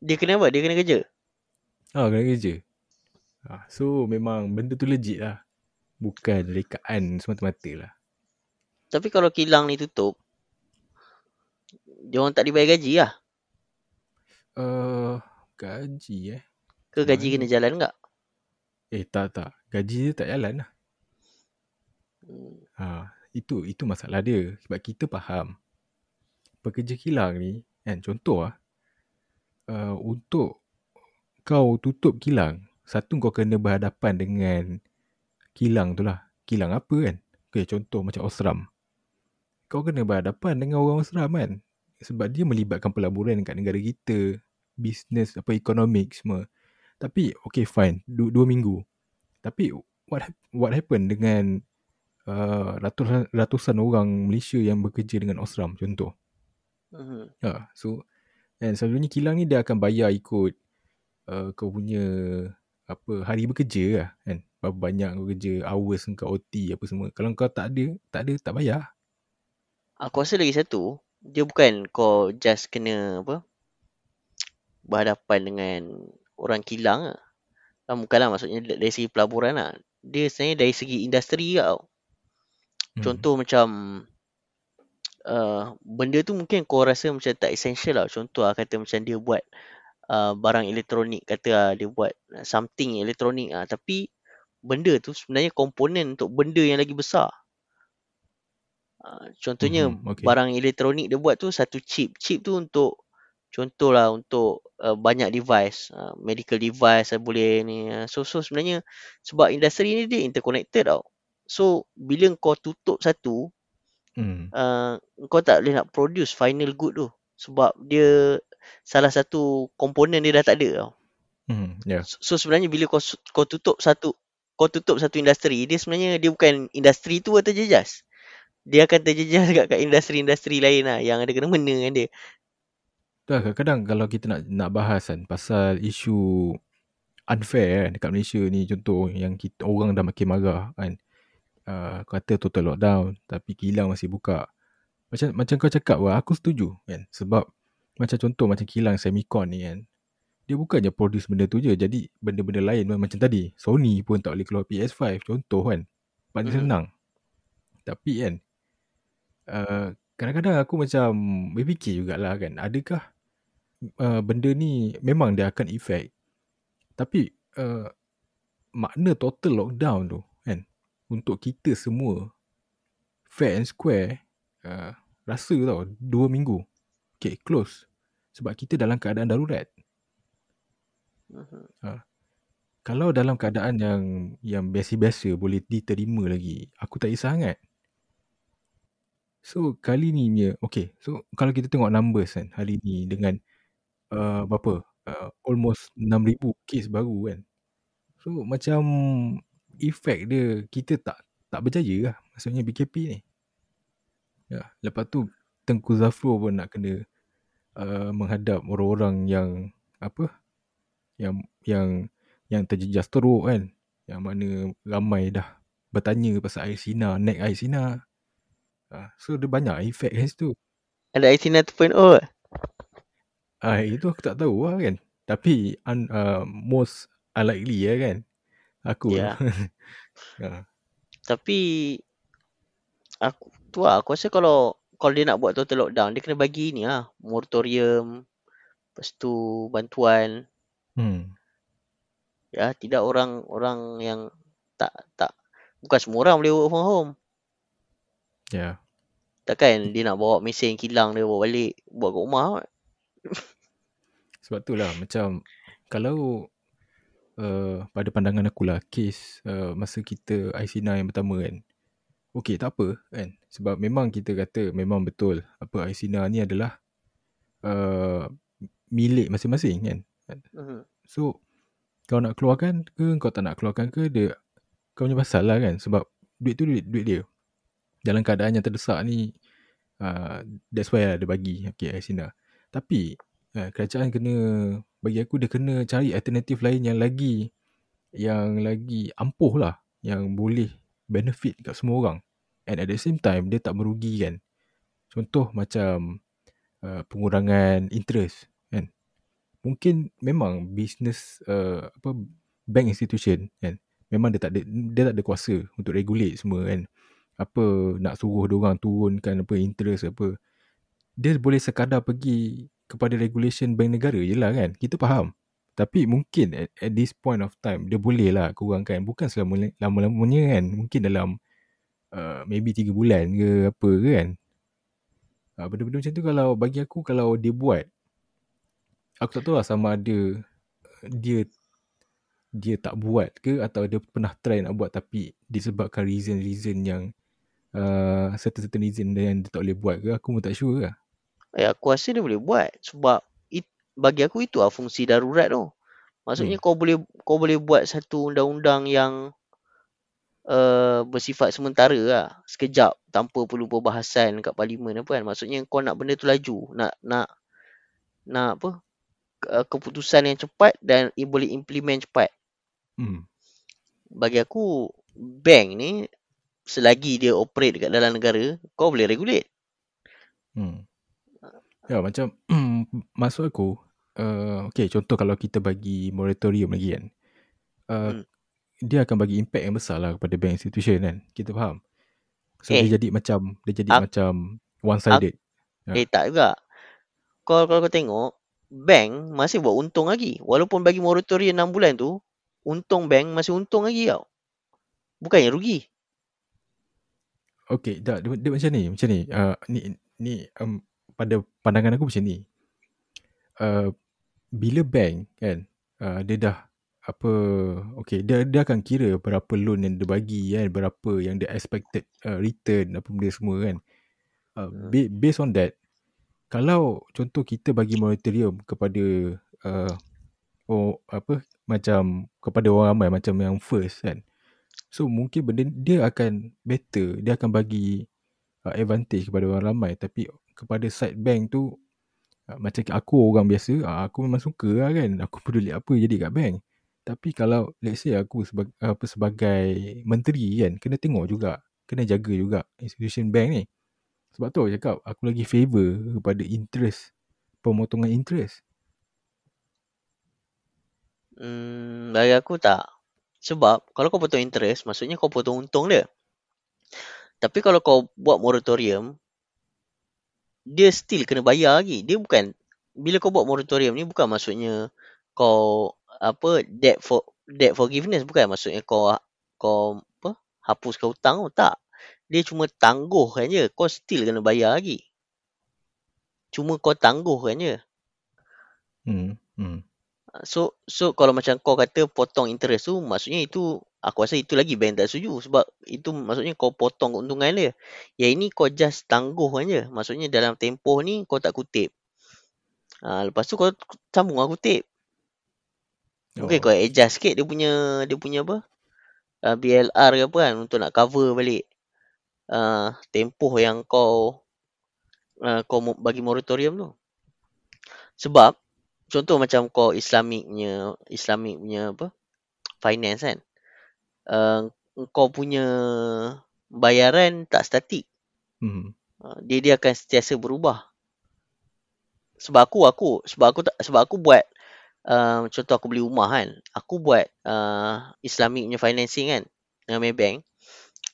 Dia kena apa? Dia kena kerja? Ah, kena kerja. Ah, so memang benda tu legit lah. Bukan rekaan semata-mata lah. Tapi kalau kilang ni tutup, dia orang tak dibayar gaji lah. Uh, gaji eh. Ke gaji Mana? kena jalan tak? Eh tak tak. Gaji dia tak jalan lah. Hmm. Ha, itu itu masalah dia. Sebab kita faham. Pekerja kilang ni, kan contoh lah. Uh, untuk kau tutup kilang, satu kau kena berhadapan dengan kilang tu lah. Kilang apa kan? Okay, contoh macam Osram. Kau kena berhadapan dengan orang Osram kan? Sebab dia melibatkan pelaburan kat negara kita. business apa economic semua. Tapi okay fine, dua, dua minggu. Tapi what what happened dengan uh, ratusan ratusan orang Malaysia yang bekerja dengan Osram contoh. Mhm. Ha, so and selalunya kilang ni dia akan bayar ikut uh, kau punya apa hari bekerja lah kan. Berapa banyak kau kerja, hours kau OT apa semua. Kalau kau tak ada, tak ada tak bayar. Aku rasa lagi satu, dia bukan kau just kena apa berhadapan dengan orang kilang lah. Ah, bukanlah maksudnya dari segi pelaburan lah. Dia sebenarnya dari segi industri tau. Hmm. Contoh macam uh, benda tu mungkin kau rasa macam tak essential lah. Contoh lah kata macam dia buat uh, barang elektronik. Kata lah dia buat something elektronik lah. Tapi benda tu sebenarnya komponen untuk benda yang lagi besar. Uh, contohnya Mhm, okay. barang elektronik dia buat tu satu chip. Chip tu untuk contohlah untuk uh, banyak device. Uh, medical device uh, boleh ni. Uh, so, so sebenarnya sebab industri ni dia interconnected tau. So bila kau tutup satu Hmm. uh, kau tak boleh nak produce final good tu sebab dia salah satu komponen dia dah tak ada tau. Hmm. Yeah. So, so sebenarnya bila kau kau tutup satu kau tutup satu industri, dia sebenarnya dia bukan industri tu yang terjejas. Dia akan terjejas dekat kat industri-industri lain lah yang ada kena mena dengan dia. Dah kadang-kadang kalau kita nak nak bahas kan pasal isu unfair kan dekat Malaysia ni contoh yang kita orang dah makin marah kan. Uh, kata total lockdown tapi kilang masih buka. Macam macam kau cakap wah aku setuju kan sebab macam contoh macam kilang Semicon ni kan. Dia bukannya produce benda tu je jadi benda-benda lain macam tadi Sony pun tak boleh keluar PS5 contoh kan. Paling Mhm. senang. Tapi kan uh, kadang-kadang aku macam berfikir jugalah kan adakah uh, benda ni memang dia akan efek tapi uh, makna total lockdown tu kan? Untuk kita semua fair and square uh, rasa tau dua minggu. Okay close. Sebab kita dalam keadaan darurat. Mhm. kalau dalam keadaan yang yang biasa-biasa boleh diterima lagi aku tak kisah sangat. So kali ni punya okay. So kalau kita tengok numbers kan hari ni dengan uh, berapa? Uh, almost 6000 kes baru kan. So macam efek dia kita tak tak berjaya lah. Maksudnya BKP ni. Ya lepas tu Tengku Zafrul pun nak kena uh, menghadap orang-orang yang apa? Yang yang yang terjejas teruk kan. Yang mana ramai dah bertanya pasal air sina naik air sina uh, so dia banyak efek kat situ Ada IC 2.0 Ah itu aku tak tahu lah kan. Tapi un, uh, most unlikely ya kan. Aku Ya. ha. Tapi aku tu lah aku rasa kalau kalau dia nak buat total lockdown dia kena bagi ni lah moratorium lepas tu bantuan Hmm. ya tidak orang orang yang tak tak bukan semua orang boleh work from home Ya. takkan dia nak bawa mesin kilang dia bawa balik buat kat rumah kot. Sebab tu lah macam kalau uh, pada pandangan aku lah kes uh, masa kita IC9 yang pertama kan. Okey tak apa kan. Sebab memang kita kata memang betul apa IC9 ni adalah uh, milik masing-masing kan. Mhm. So kau nak keluarkan ke kau tak nak keluarkan ke dia kau punya pasal lah kan sebab duit tu duit, duit dia. Dalam keadaan yang terdesak ni uh, that's why lah dia bagi okay Asina. Tapi uh, kerajaan kena bagi aku dia kena cari alternatif lain yang lagi yang lagi ampuh lah yang boleh benefit kat semua orang. And at the same time dia tak merugikan. Contoh macam uh, pengurangan interest kan. Mungkin memang business uh, apa bank institution kan. Memang dia tak ada dia tak ada kuasa untuk regulate semua kan. Apa nak suruh dia orang turunkan apa interest apa. Dia boleh sekadar pergi kepada regulation bank negara je lah kan. Kita faham. Tapi mungkin at, at this point of time dia boleh lah kurangkan. Bukan selama lama-lamanya kan. Mungkin dalam uh, maybe 3 bulan ke apa ke kan. Uh, benda-benda macam tu kalau bagi aku kalau dia buat aku tak tahu lah sama ada dia dia tak buat ke atau dia pernah try nak buat tapi disebabkan reason-reason yang uh, certain-certain reason yang dia tak boleh buat ke aku pun tak sure lah. Eh, aku rasa dia boleh buat sebab it, bagi aku itu lah fungsi darurat tu. Maksudnya Hmm. kau boleh kau boleh buat satu undang-undang yang uh, bersifat sementara lah. Sekejap tanpa perlu perbahasan kat parlimen apa kan. Maksudnya kau nak benda tu laju. Nak nak nak apa? Uh, keputusan yang cepat dan i- boleh implement cepat. Hmm. Bagi aku bank ni selagi dia operate dekat dalam negara, kau boleh regulate. Hmm. Ya macam maksud aku uh, okay contoh kalau kita bagi moratorium lagi kan uh, Hmm. dia akan bagi impact yang besar lah kepada bank institution kan kita faham so Eh, dia jadi macam dia jadi ak- macam one sided Ya. Eh tak juga. Kau kalau kau tengok bank masih buat untung lagi. Walaupun bagi moratorium 6 bulan tu, untung bank masih untung lagi tau. Bukannya rugi. okay tak dia, dia macam ni macam ni uh, ni ni um, pada pandangan aku macam ni. Uh, bila bank kan uh, dia dah apa okay dia dia akan kira berapa loan yang dia bagi kan berapa yang dia expected uh, return apa benda semua kan. Uh, Hmm. ba- based on that kalau contoh kita bagi moratorium kepada uh, oh apa macam kepada orang ramai macam yang first kan. So mungkin benda dia akan better dia akan bagi uh, advantage kepada orang ramai. Tapi kepada side bank tu uh, macam aku orang biasa uh, aku memang suka lah kan. Aku peduli apa jadi kat bank. Tapi kalau let's say aku sebagai apa sebagai menteri kan kena tengok juga. Kena jaga juga institution bank ni. Sebab tu aku cakap aku lagi favor kepada interest pemotongan interest. Hmm, bagi aku tak. Sebab kalau kau potong interest, maksudnya kau potong untung dia. Tapi kalau kau buat moratorium, dia still kena bayar lagi. Dia bukan bila kau buat moratorium ni bukan maksudnya kau apa debt for debt forgiveness bukan maksudnya kau kau apa hapuskan hutang tu tak. Dia cuma tangguhkan je. Kau still kena bayar lagi. Cuma kau tangguhkan je. hmm hmm So so kalau macam kau kata potong interest tu maksudnya itu aku rasa itu lagi bank tak setuju sebab itu maksudnya kau potong keuntungan dia. Yang ini kau just tangguhkan je. Maksudnya dalam tempoh ni kau tak kutip. Ha, lepas tu kau sambung lah kutip. Mungkin oh kau adjust sikit dia punya dia punya apa? Uh, BLR ke apa kan untuk nak cover balik uh, tempoh yang kau uh, kau bagi moratorium tu. Sebab contoh macam kau Islamic punya Islamic punya apa? Finance kan. Uh, kau punya bayaran tak statik. hmm Uh, dia dia akan sentiasa berubah. Sebab aku aku sebab aku tak sebab aku buat uh, contoh aku beli rumah kan. Aku buat uh, Islamic punya financing kan dengan Maybank.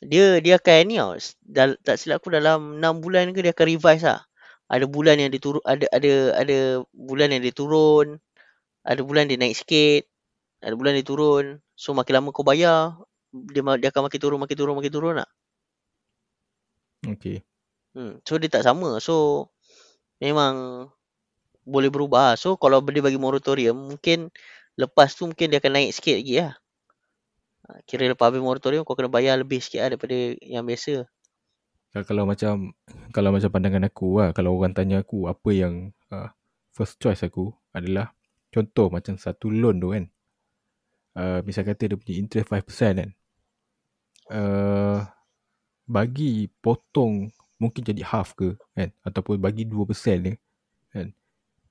Dia dia akan ni tau. Dal, tak silap aku dalam 6 bulan ke dia akan revise lah. Ada bulan yang dia turun ada ada ada bulan yang dia turun, ada bulan dia naik sikit, ada bulan dia turun. So makin lama kau bayar, dia dia akan makin turun makin turun makin turun lah. okay Hmm. So dia tak sama. So memang boleh berubah. So kalau dia bagi moratorium mungkin lepas tu mungkin dia akan naik sikit lagi lah. Ha, Kira lepas habis moratorium kau kena bayar lebih sikit lah daripada yang biasa. Kalau- kalau macam kalau macam pandangan aku lah kalau orang tanya aku apa yang uh, first choice aku adalah contoh macam satu loan tu kan uh, misal kata dia punya interest 5% kan. Uh, bagi potong mungkin jadi half ke kan? Ataupun bagi 2% dia kan?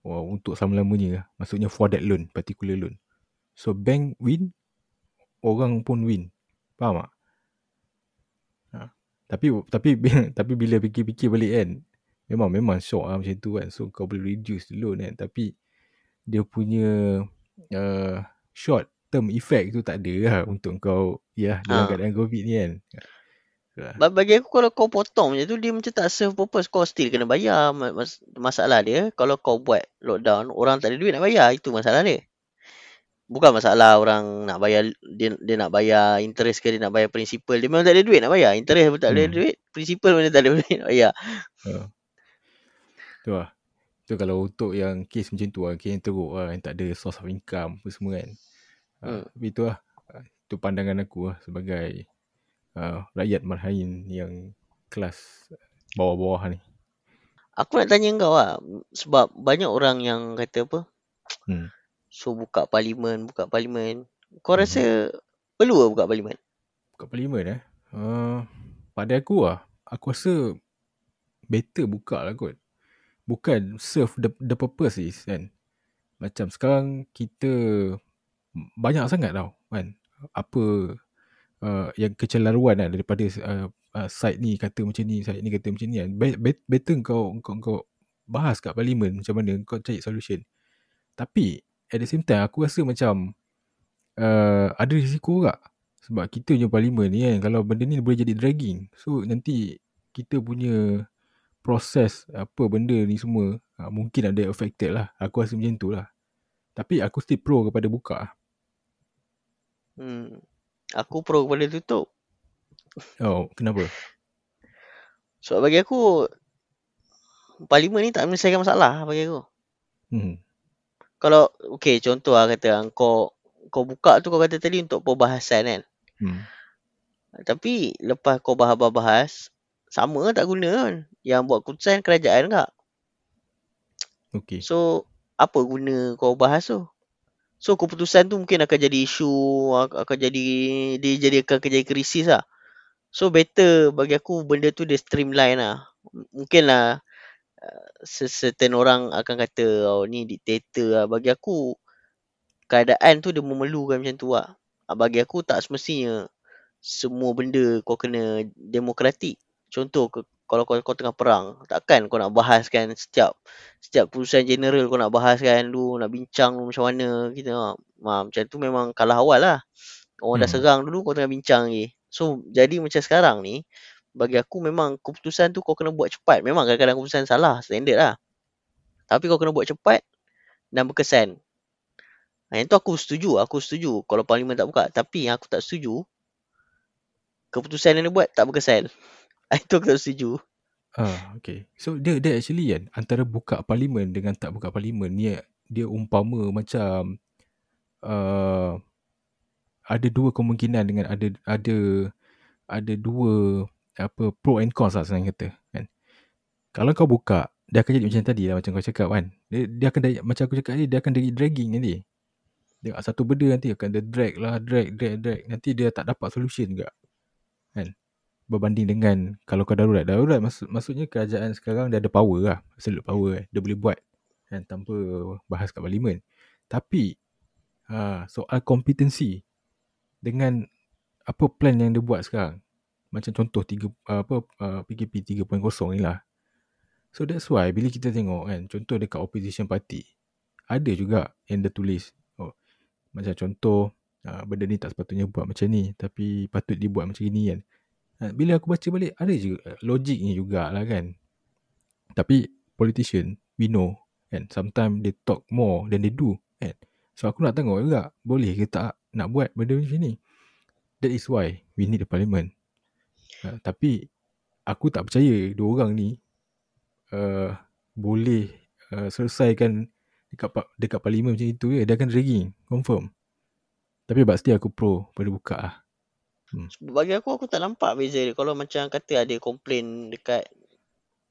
Wow, untuk selama-lamanya. Maksudnya for that loan particular loan. So bank win orang pun win. Faham tak? Ha. tapi tapi tapi bila fikir-fikir balik kan memang memang shock lah macam tu kan. So kau boleh reduce loan kan. Tapi dia punya uh, short term effect tu tak ada lah untuk kau ya dalam Ha. keadaan covid ni kan Ba- Bagi aku kalau kau potong macam tu dia macam tak serve purpose kau still kena bayar. Ma- Mas- masalah dia kalau kau buat lockdown orang tak ada duit nak bayar itu masalah dia. Bukan masalah orang nak bayar dia dia nak bayar interest ke dia nak bayar principal dia memang tak ada duit nak bayar. Interest pun tak ada Hmm. duit, principal pun tak ada duit nak bayar. uh, tu lah tu kalau untuk yang kes macam tu lah kes yang teruk lah yang tak ada source of income apa semua kan uh, Hmm. tapi tu lah uh, tu pandangan aku lah sebagai uh, rakyat marhain yang kelas bawah-bawah ni Aku nak tanya kau lah sebab banyak orang yang kata apa Hmm. So buka parlimen, buka parlimen. Kau Mhm. rasa perlu ke buka parlimen? Buka parlimen eh. Uh, pada aku lah. Aku rasa better buka lah kot. Bukan serve the, the purpose is kan. Macam sekarang kita banyak sangat tau kan. Apa uh, yang kecelaruan kan daripada uh, uh, side ni kata macam ni, side ni kata macam ni kan. Be- be- better kau, kau, kau bahas kat parlimen macam mana kau cari solution. Tapi at the same time aku rasa macam uh, ada risiko juga. Sebab kita punya parlimen ni kan kalau benda ni boleh jadi dragging. So nanti kita punya proses apa benda ni semua uh, mungkin ada affected lah. Aku rasa macam tu lah. Tapi aku still pro kepada buka lah. Hmm. Aku pro kepada tutup. Oh, kenapa? Sebab bagi aku parlimen ni tak menyelesaikan masalah bagi aku. Hmm. Kalau okey contoh lah kata kau kau buka tu kau kata tadi untuk perbahasan kan. Hmm. Tapi lepas kau bahas-bahas sama tak guna kan. Yang buat keputusan kerajaan kak. Okay. So apa guna kau bahas tu? So keputusan tu mungkin akan jadi isu ak- akan jadi dia jadi akan jadi krisis lah. So better bagi aku benda tu dia streamline lah. Mungkin lah uh, certain orang akan kata oh ni dictator lah. Bagi aku keadaan tu dia memerlukan macam tu lah. Ah, Bagi aku tak semestinya semua benda kau kena demokratik. Contoh kalau kau, kau tengah perang, takkan kau nak bahaskan setiap setiap keputusan general kau nak bahaskan dulu, nak bincang dulu macam mana kita. Ha, macam tu memang kalah awal lah. Orang dah Hmm. serang dulu kau tengah bincang lagi. So jadi macam sekarang ni bagi aku memang keputusan tu kau kena buat cepat. Memang kadang-kadang keputusan salah, standard lah. Tapi kau kena buat cepat dan berkesan. Ha, yang tu aku setuju, aku setuju kalau parlimen tak buka. Tapi yang aku tak setuju keputusan yang dia buat tak berkesan. Itu aku tak setuju. Ah, okay. So dia dia actually kan antara buka parlimen dengan tak buka parlimen ni dia umpama macam uh, ada dua kemungkinan dengan ada ada ada dua apa pro and cons lah senang kata kan. Kalau kau buka dia akan jadi macam tadi lah macam kau cakap kan. Dia, dia akan macam aku cakap ni dia akan jadi dragging nanti. Dia satu benda nanti akan dia drag lah drag drag drag nanti dia tak dapat solution juga. Kan? Berbanding dengan kalau kau darurat. Darurat maksud, maksudnya kerajaan sekarang dia ada power lah. Absolute power eh. Dia boleh buat kan tanpa bahas kat parlimen. Tapi ha, soal kompetensi dengan apa plan yang dia buat sekarang. Macam contoh tiga, apa PKP 3.0 ni lah. So that's why bila kita tengok kan contoh dekat opposition party ada juga yang dia tulis oh macam contoh uh, benda ni tak sepatutnya buat macam ni tapi patut dibuat macam ni kan. Ha, bila aku baca balik ada juga uh, logiknya jugalah kan. Tapi politician we know kan sometimes they talk more than they do kan. So aku nak tengok juga boleh ke tak nak buat benda macam ni. That is why we need a parliament. Uh, tapi aku tak percaya dua orang ni uh, boleh uh, selesaikan dekat dekat parlimen macam itu je. Dia akan dragging. Confirm. Tapi pasti aku pro pada buka lah. Sebab Bagi aku aku tak nampak beza dia. Kalau macam kata ada komplain dekat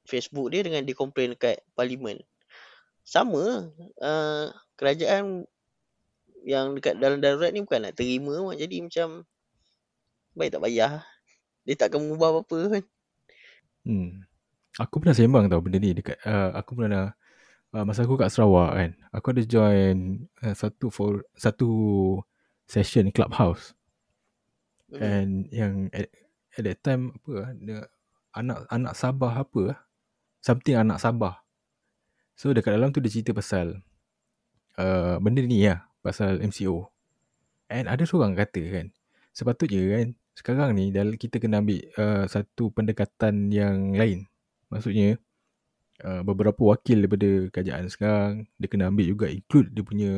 Facebook dia dengan dia komplain dekat parlimen. Sama. Uh, kerajaan yang dekat dalam darurat ni bukan nak terima pun. Jadi macam baik tak payah. Dia takkan mengubah apa-apa kan. Hmm. Aku pernah sembang tau benda ni dekat uh, aku pernah uh, masa aku kat Sarawak kan. Aku ada join uh, satu for satu session clubhouse Hmm. and yang at, at that time apa ah, dia anak anak Sabah apa ah? something anak Sabah. So dekat dalam tu dia cerita pasal uh, benda ni lah pasal MCO. And ada seorang kata kan sepatutnya kan sekarang ni dalam kita kena ambil uh, satu pendekatan yang lain. Maksudnya uh, beberapa wakil daripada kerajaan sekarang dia kena ambil juga include dia punya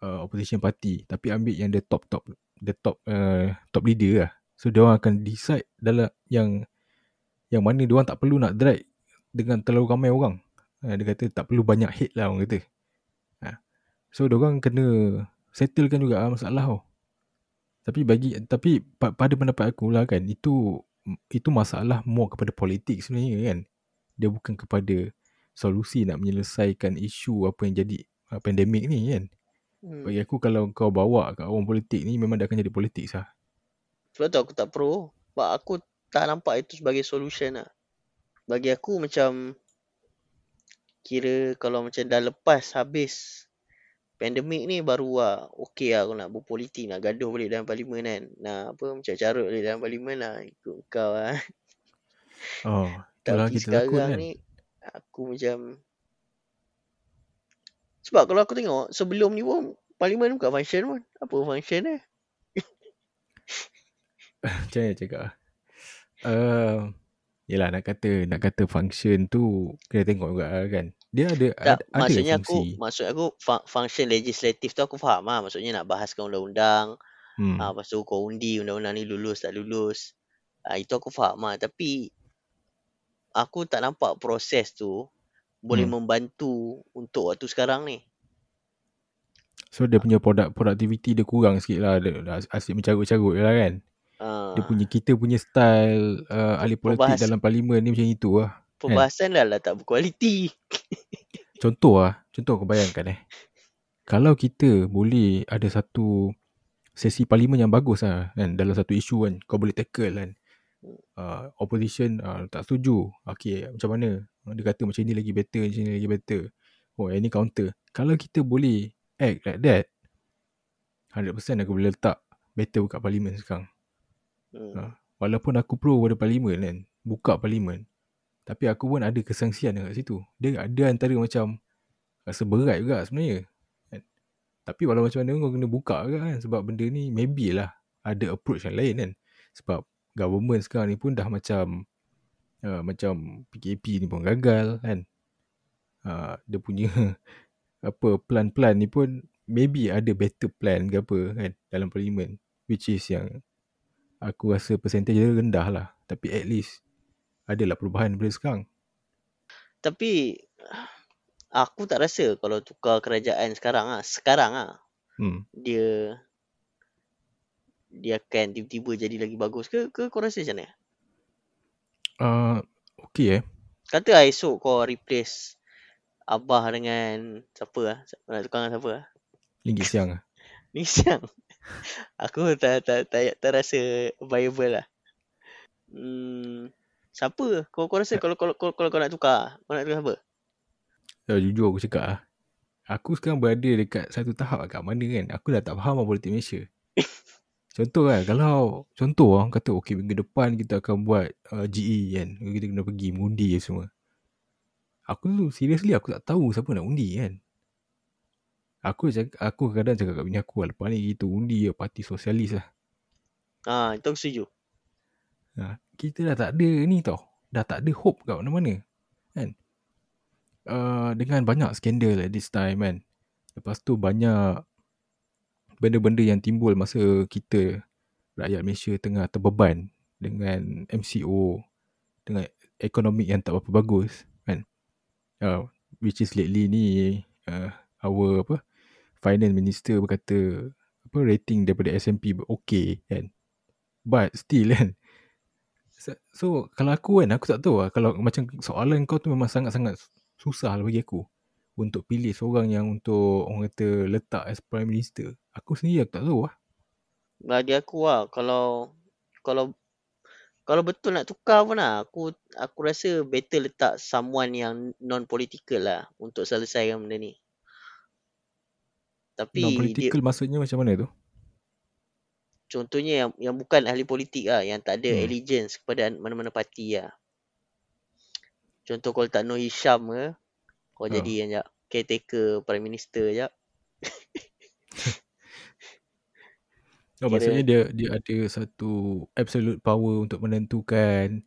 uh, opposition party tapi ambil yang the top top the top uh, top leader lah. So dia orang akan decide dalam yang yang mana dia orang tak perlu nak drag dengan terlalu ramai orang. Ha, dia kata tak perlu banyak hate lah orang kata. Ha. So dia orang kena settlekan juga lah masalah tau. Tapi bagi tapi pa- pada pendapat aku lah kan itu itu masalah more kepada politik sebenarnya kan. Dia bukan kepada solusi nak menyelesaikan isu apa yang jadi uh, pandemik ni kan. Hmm. Bagi aku kalau kau bawa kat orang politik ni memang dah akan jadi politik sah. Sebab tu aku tak pro. Sebab aku tak nampak itu sebagai solution lah. Bagi aku macam kira kalau macam dah lepas habis pandemik ni baru lah okey lah aku nak berpolitik nak gaduh balik dalam parlimen kan. Nak apa macam carut balik dalam parlimen lah ikut kau lah. Oh, Tapi kita sekarang kan. ni aku macam sebab kalau aku tengok sebelum ni pun parlimen bukan function pun. Apa function eh? Macam mana cakap? Uh, yelah nak kata nak kata function tu kena tengok juga kan. Dia ada Tak, ada, ada maksudnya aku fungsi. maksud aku fa- function legislatif tu aku faham lah. Maksudnya nak bahaskan undang-undang, Hmm. ah lepas tu kau undi undang-undang ni lulus tak lulus. Ah itu aku faham lah. Tapi aku tak nampak proses tu boleh Hmm. membantu untuk waktu sekarang ni. So dia punya produk productivity dia kurang sikit lah. Dia, asyik mencarut-carut je lah kan. Ah, Dia punya kita punya style uh, ahli politik Perbahas- dalam parlimen ni macam itu lah. perbahasan dah lah tak berkualiti. Contoh lah. Contoh kau bayangkan eh. Kalau kita boleh ada satu sesi parlimen yang bagus lah kan. Dalam satu isu kan. Kau boleh tackle kan. Uh, opposition uh, tak setuju. Okay macam mana. Dia kata macam ni lagi better. Macam ni lagi better. Oh yang ni counter. Kalau kita boleh act like that. 100% aku boleh letak better buka parlimen sekarang. Hmm. Ha. Walaupun aku pro pada parlimen kan. Buka parlimen. Tapi aku pun ada kesangsian dekat situ. Dia ada antara macam rasa berat juga sebenarnya. Kan? Tapi walau macam mana kau kena buka juga kan. Sebab benda ni maybe lah ada approach yang lain kan. Sebab government sekarang ni pun dah macam uh, macam PKP ni pun gagal kan. Uh, dia punya apa plan-plan ni pun maybe ada better plan ke apa kan dalam parlimen. Which is yang aku rasa percentage dia rendah lah. Tapi at least adalah perubahan daripada sekarang. Tapi aku tak rasa kalau tukar kerajaan sekarang ah, sekarang ah Hmm. dia dia akan tiba-tiba jadi lagi bagus ke ke kau rasa macam mana? Uh, okay eh. Kata lah esok kau replace Abah dengan siapa lah? Nak tukar dengan siapa lah? Ringgit siang lah. Ni siang. Aku tak, tak, tak, tak rasa viable lah. Hmm, siapa? Kau, kau rasa kalau, kalau, kalau, kalau kau nak tukar, kau nak tukar siapa? So, jujur aku cakap lah. Aku sekarang berada dekat satu tahap kat mana kan. Aku dah tak faham lah politik Malaysia. Contoh kan. Kalau contoh orang kata okay minggu depan kita akan buat uh, GE kan. Kita kena pergi mengundi je semua. Aku tu seriously aku tak tahu siapa nak undi kan. Aku cakap, aku kadang cakap kat bini aku lah. Lepas ni kita undi je parti sosialis lah. Ha, itu aku setuju. Ha, kita dah tak ada ni tau. Dah tak ada hope kat mana-mana. Kan? Uh, dengan banyak skandal at this time kan. Lepas tu banyak benda-benda yang timbul masa kita rakyat Malaysia tengah terbeban dengan MCO dengan ekonomi yang tak berapa bagus kan. Uh, which is lately ni uh, our apa finance minister berkata apa rating daripada S&P okay kan. But still kan So, kalau aku kan aku tak tahu lah kalau macam soalan kau tu memang sangat-sangat susah lah bagi aku untuk pilih seorang yang untuk orang kata letak as prime minister. Aku sendiri aku tak tahu lah. Bagi aku lah, kalau kalau kalau betul nak tukar pun lah, aku aku rasa better letak someone yang non-political lah untuk selesaikan benda ni. Tapi dia, Non-political maksudnya macam mana tu? contohnya yang yang bukan ahli politik lah, yang tak ada Hmm. allegiance kepada mana-mana parti lah. Contoh kalau tak Nur Hisham ke, kau Oh. jadi yang jap caretaker prime minister jap. Oh, maksudnya dia dia ada satu absolute power untuk menentukan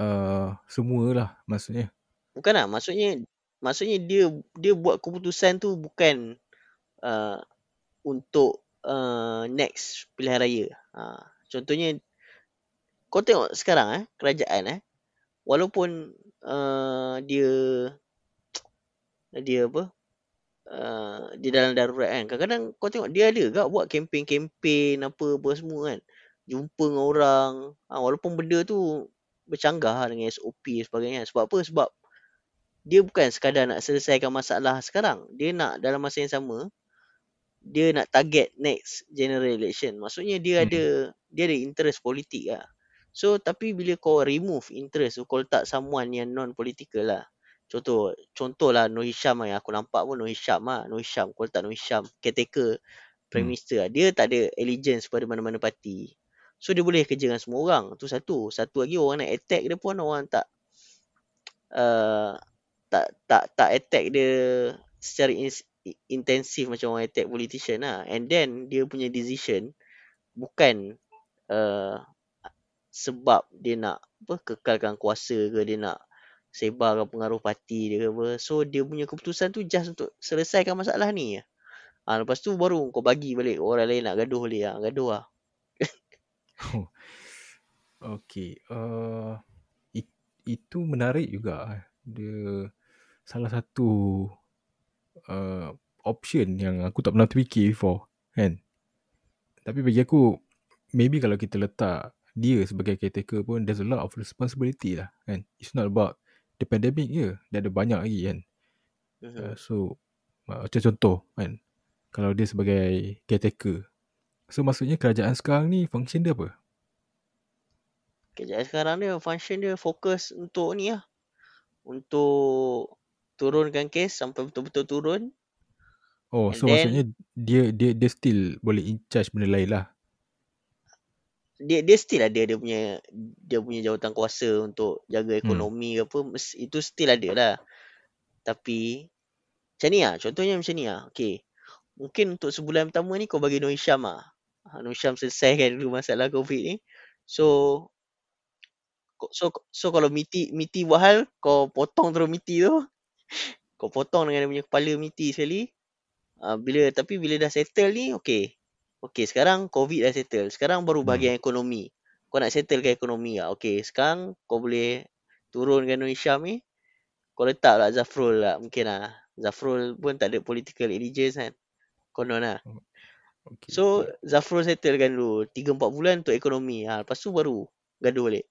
uh, semualah maksudnya. Bukan lah, maksudnya maksudnya dia dia buat keputusan tu bukan uh, untuk uh, next pilihan raya. Ha, contohnya kau tengok sekarang eh kerajaan eh walaupun uh, dia dia apa uh, dia dalam darurat kan kadang-kadang kau tengok dia ada gak buat kempen-kempen apa apa semua kan jumpa dengan orang ha, walaupun benda tu bercanggah lah dengan SOP dan sebagainya sebab apa sebab dia bukan sekadar nak selesaikan masalah sekarang. Dia nak dalam masa yang sama, dia nak target next general election. Maksudnya dia Hmm. ada dia ada interest politik lah. So tapi bila kau remove interest, kau letak someone yang non political lah. Contoh, contoh lah Nur Hisham lah yang aku nampak pun Nur Hisham lah. Nur Hisham, kau letak Nur Hisham, caretaker, Prime Hmm. Minister lah. Dia tak ada allegiance pada mana-mana parti. So dia boleh kerja dengan semua orang. Tu satu. Satu lagi orang nak attack dia pun orang tak uh, tak tak tak attack dia secara ins- intensif macam orang attack politician lah. And then dia punya decision bukan uh, sebab dia nak apa kekalkan kuasa ke dia nak sebarkan pengaruh parti dia ke apa. So dia punya keputusan tu just untuk selesaikan masalah ni. Ah ha, lepas tu baru kau bagi balik orang lain nak gaduh boleh ah gaduh lah. Okay. Uh, it, itu menarik juga. Dia salah satu uh, option yang aku tak pernah terfikir before. Kan? Tapi bagi aku, maybe kalau kita letak dia sebagai caretaker pun, there's a lot of responsibility lah. Kan? It's not about the pandemic je. Dia ada banyak lagi kan. Uh, so, uh, macam contoh kan. Kalau dia sebagai caretaker. So, maksudnya kerajaan sekarang ni function dia apa? Kerjaan sekarang dia function dia fokus untuk ni lah. Untuk turunkan kes sampai betul-betul turun. Oh, And so then- maksudnya dia dia dia still boleh in charge benda lain lah. Dia dia still ada dia punya dia punya jawatan kuasa untuk jaga Hmm. ekonomi ke apa itu still ada lah. Tapi macam ni lah. Contohnya macam ni lah. Okay. Mungkin untuk sebulan pertama ni kau bagi Nur Hisham lah. Ha, Nur Hisham selesaikan dulu masalah COVID ni. So so so kalau Miti Miti buat hal kau potong terus Miti tu. Kau potong dengan dia punya kepala Miti sekali. Uh, bila tapi bila dah settle ni okey. Okey sekarang COVID dah settle. Sekarang baru Hmm. bahagian ekonomi. Kau nak settlekan ekonomi lah. Okey sekarang kau boleh turunkan Nur Hisham ni. Kau letak lah Zafrul lah mungkin lah. Zafrul pun tak ada political allegiance kan. Konon lah. Okay. So Zafrul settlekan dulu 3-4 bulan untuk ekonomi. Ha, lepas tu baru gaduh balik.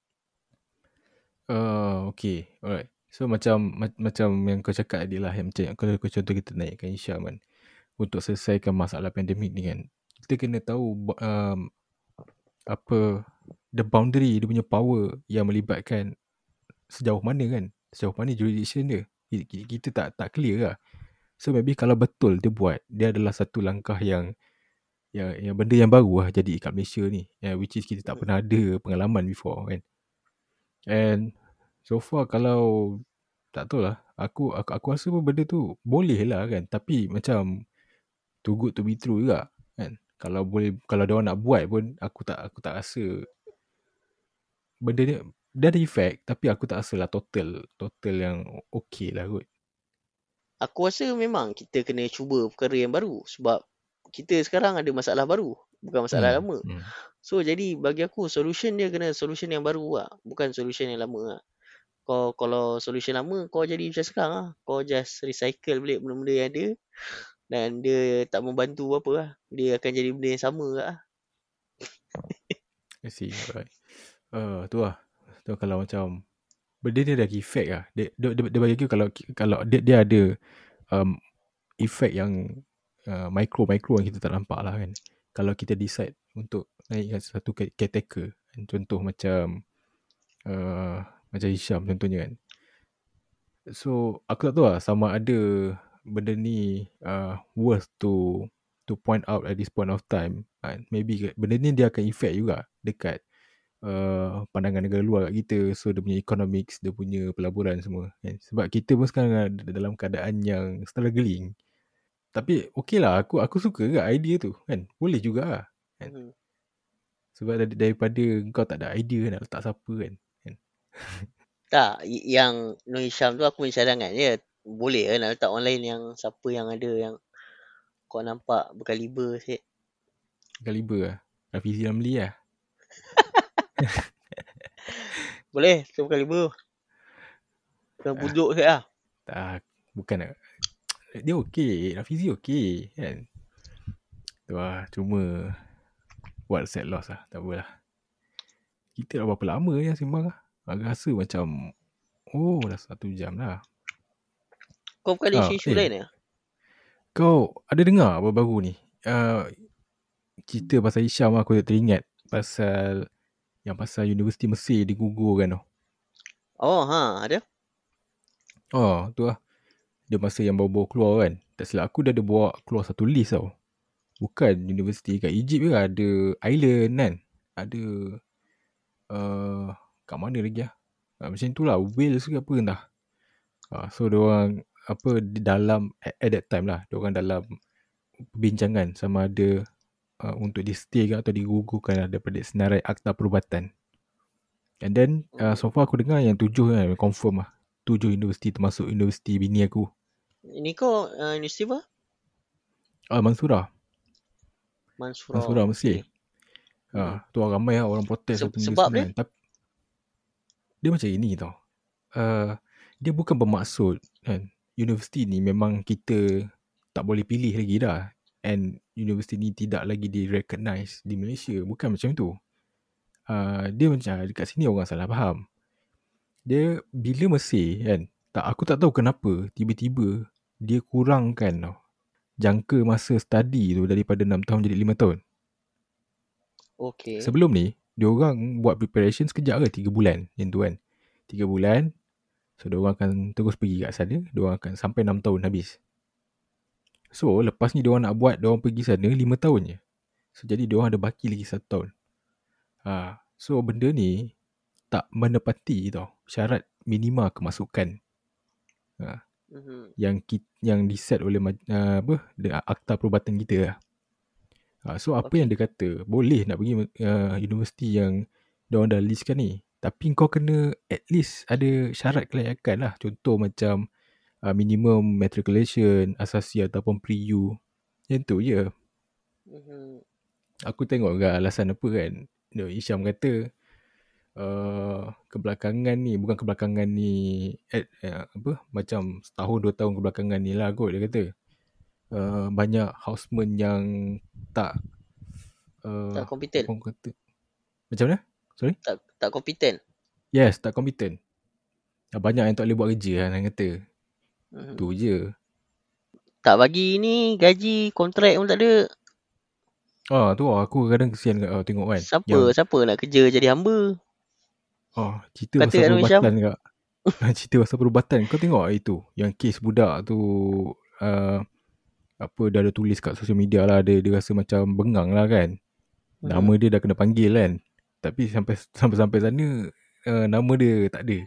Uh, okay. Alright. So macam ma- macam yang kau cakap tadi lah. Yang macam yang kalau kau contoh kita naikkan Hisham kan. Untuk selesaikan masalah pandemik ni kan. Kita kena tahu um, apa the boundary dia punya power yang melibatkan sejauh mana kan. Sejauh mana jurisdiction dia. Ki- ki- Kita tak tak clear lah. So maybe kalau betul dia buat. Dia adalah satu langkah yang yang, yang benda yang baru lah jadi kat Malaysia ni. Yeah, which is kita tak pernah ada pengalaman before kan. And so far kalau tak tahu lah. Aku, aku, aku rasa pun benda tu boleh lah kan. Tapi macam too good to be true juga kan. Kalau boleh, kalau dia nak buat pun aku tak aku tak rasa benda ni dia ada efek tapi aku tak rasa lah total total yang okay lah kot. Aku rasa memang kita kena cuba perkara yang baru sebab kita sekarang ada masalah baru, bukan masalah Hmm, lama. Hmm. So jadi bagi aku solution dia kena solution yang baru lah, bukan solution yang lama lah. Kau kalau solution lama kau jadi macam sekarang lah. Kau just recycle balik benda-benda yang ada dan dia tak membantu apa lah. Dia akan jadi benda yang sama lah. I see. Alright. Uh, tu lah. Tu kalau macam benda dia ada efek lah. Dia, dia, dia, dia bagi aku kalau kalau dia, dia ada um, efek yang uh, micro-micro yang kita tak nampak lah kan. Kalau kita decide untuk naikkan satu ca- caretaker. Contoh macam uh, macam Hisham contohnya kan. So aku tak tahu lah sama ada benda ni uh, worth to to point out at this point of time. Kan? Maybe benda ni dia akan effect juga dekat uh, pandangan negara luar kat kita. So dia punya economics, dia punya pelaburan semua. Kan? Sebab kita pun sekarang dalam keadaan yang struggling. Tapi okey lah aku aku suka ke idea tu kan. Boleh juga lah. Kan? Hmm. Sebab dari, daripada kau tak ada idea nak letak siapa kan. kan? Tak, yang Nur Hisham tu aku punya cadangan je. Boleh lah nak letak orang lain yang siapa yang ada yang kau nampak berkaliber sikit. Kaliber lah. Rafizi Ramli lah. Boleh, tu berkaliber. Kena pujuk sikit lah. Tak, bukan. Dia okey. Rafizi okey kan. Tu lah. Cuma buat set loss lah. Tak apalah. Kita dah berapa lama ya sembang lah. Agak rasa macam oh dah satu jam lah. Kau bukan Ah, isu-isu eh. lain ya? Kau ada dengar baru-baru ni? Uh, cerita pasal Hisham aku teringat pasal yang pasal Universiti Mesir digugurkan tu. Oh, ha, ada. Oh, tu lah. Dia masa yang baru-baru keluar kan. Tak silap aku dah ada bawa keluar satu list tau. Bukan universiti kat Egypt ke ada island kan. Ada uh, kat mana lagi lah. Uh, macam tu lah. Wales ke apa entah. Uh, so orang apa di dalam at, at that time lah. orang dalam perbincangan sama ada uh, untuk di stay ke atau digugurkan daripada senarai akta perubatan. And then uh, so far aku dengar yang tujuh kan confirm lah. Tujuh universiti termasuk universiti bini aku. Ini kau uh, universiti apa? Ah Mansurah. Mansurah. Mansurah Mesir. Okay. Ha, tu orang ramai lah orang protes Se- sebab kan. Tapi, dia macam ini tau. Uh, dia bukan bermaksud kan. Universiti ni memang kita tak boleh pilih lagi dah. And universiti ni tidak lagi di-recognize di Malaysia. Bukan macam tu. Uh, dia macam dekat sini orang salah faham. Dia bila Mesir kan. Tak, aku tak tahu kenapa tiba-tiba dia kurangkan tau. Jangka masa study tu daripada 6 tahun jadi 5 tahun. Okay. Sebelum ni, dia orang buat preparation sekejap ke 3 bulan macam tu kan. 3 bulan. So dia orang akan terus pergi kat sana, dia orang akan sampai 6 tahun habis. So lepas ni dia orang nak buat dia orang pergi sana 5 tahun je. So jadi dia orang ada baki lagi 1 tahun. Ha, so benda ni tak menepati tau syarat minima kemasukan Mhm. yang ki- yang diset oleh uh, apa the akta perubatan kita lah. Uh, so apa Okay. yang dia kata boleh nak pergi uh, universiti yang dia orang dah listkan ni tapi kau kena at least ada syarat kelayakan lah. Contoh macam uh, minimum matriculation asasi ataupun pre-U macam tu je. Mhm. aku tengok juga alasan apa kan. Dia Isyam kata uh, kebelakangan ni bukan kebelakangan ni at, uh, apa macam setahun dua tahun kebelakangan ni lah kot dia kata. Uh, banyak houseman yang tak uh, Tak kata macam mana sorry Tak tak kompeten. yes tak competent uh, banyak yang tak boleh buat kerja lah orang kata Mhm. tu je Tak bagi ni gaji kontrak pun tak ada. ah tu lah aku kadang kesian kat kau tengok kan Siapa yang siapa nak kerja jadi hamba? Oh, cerita Kata pasal perubatan kak. cerita pasal perubatan. Kau tengok tak itu? Yang kes budak tu uh, apa dia ada tulis kat social media lah. Dia, dia rasa macam bengang lah kan. Nama Mhm. dia dah kena panggil kan. Tapi sampai sampai sampai sana uh, nama dia tak ada.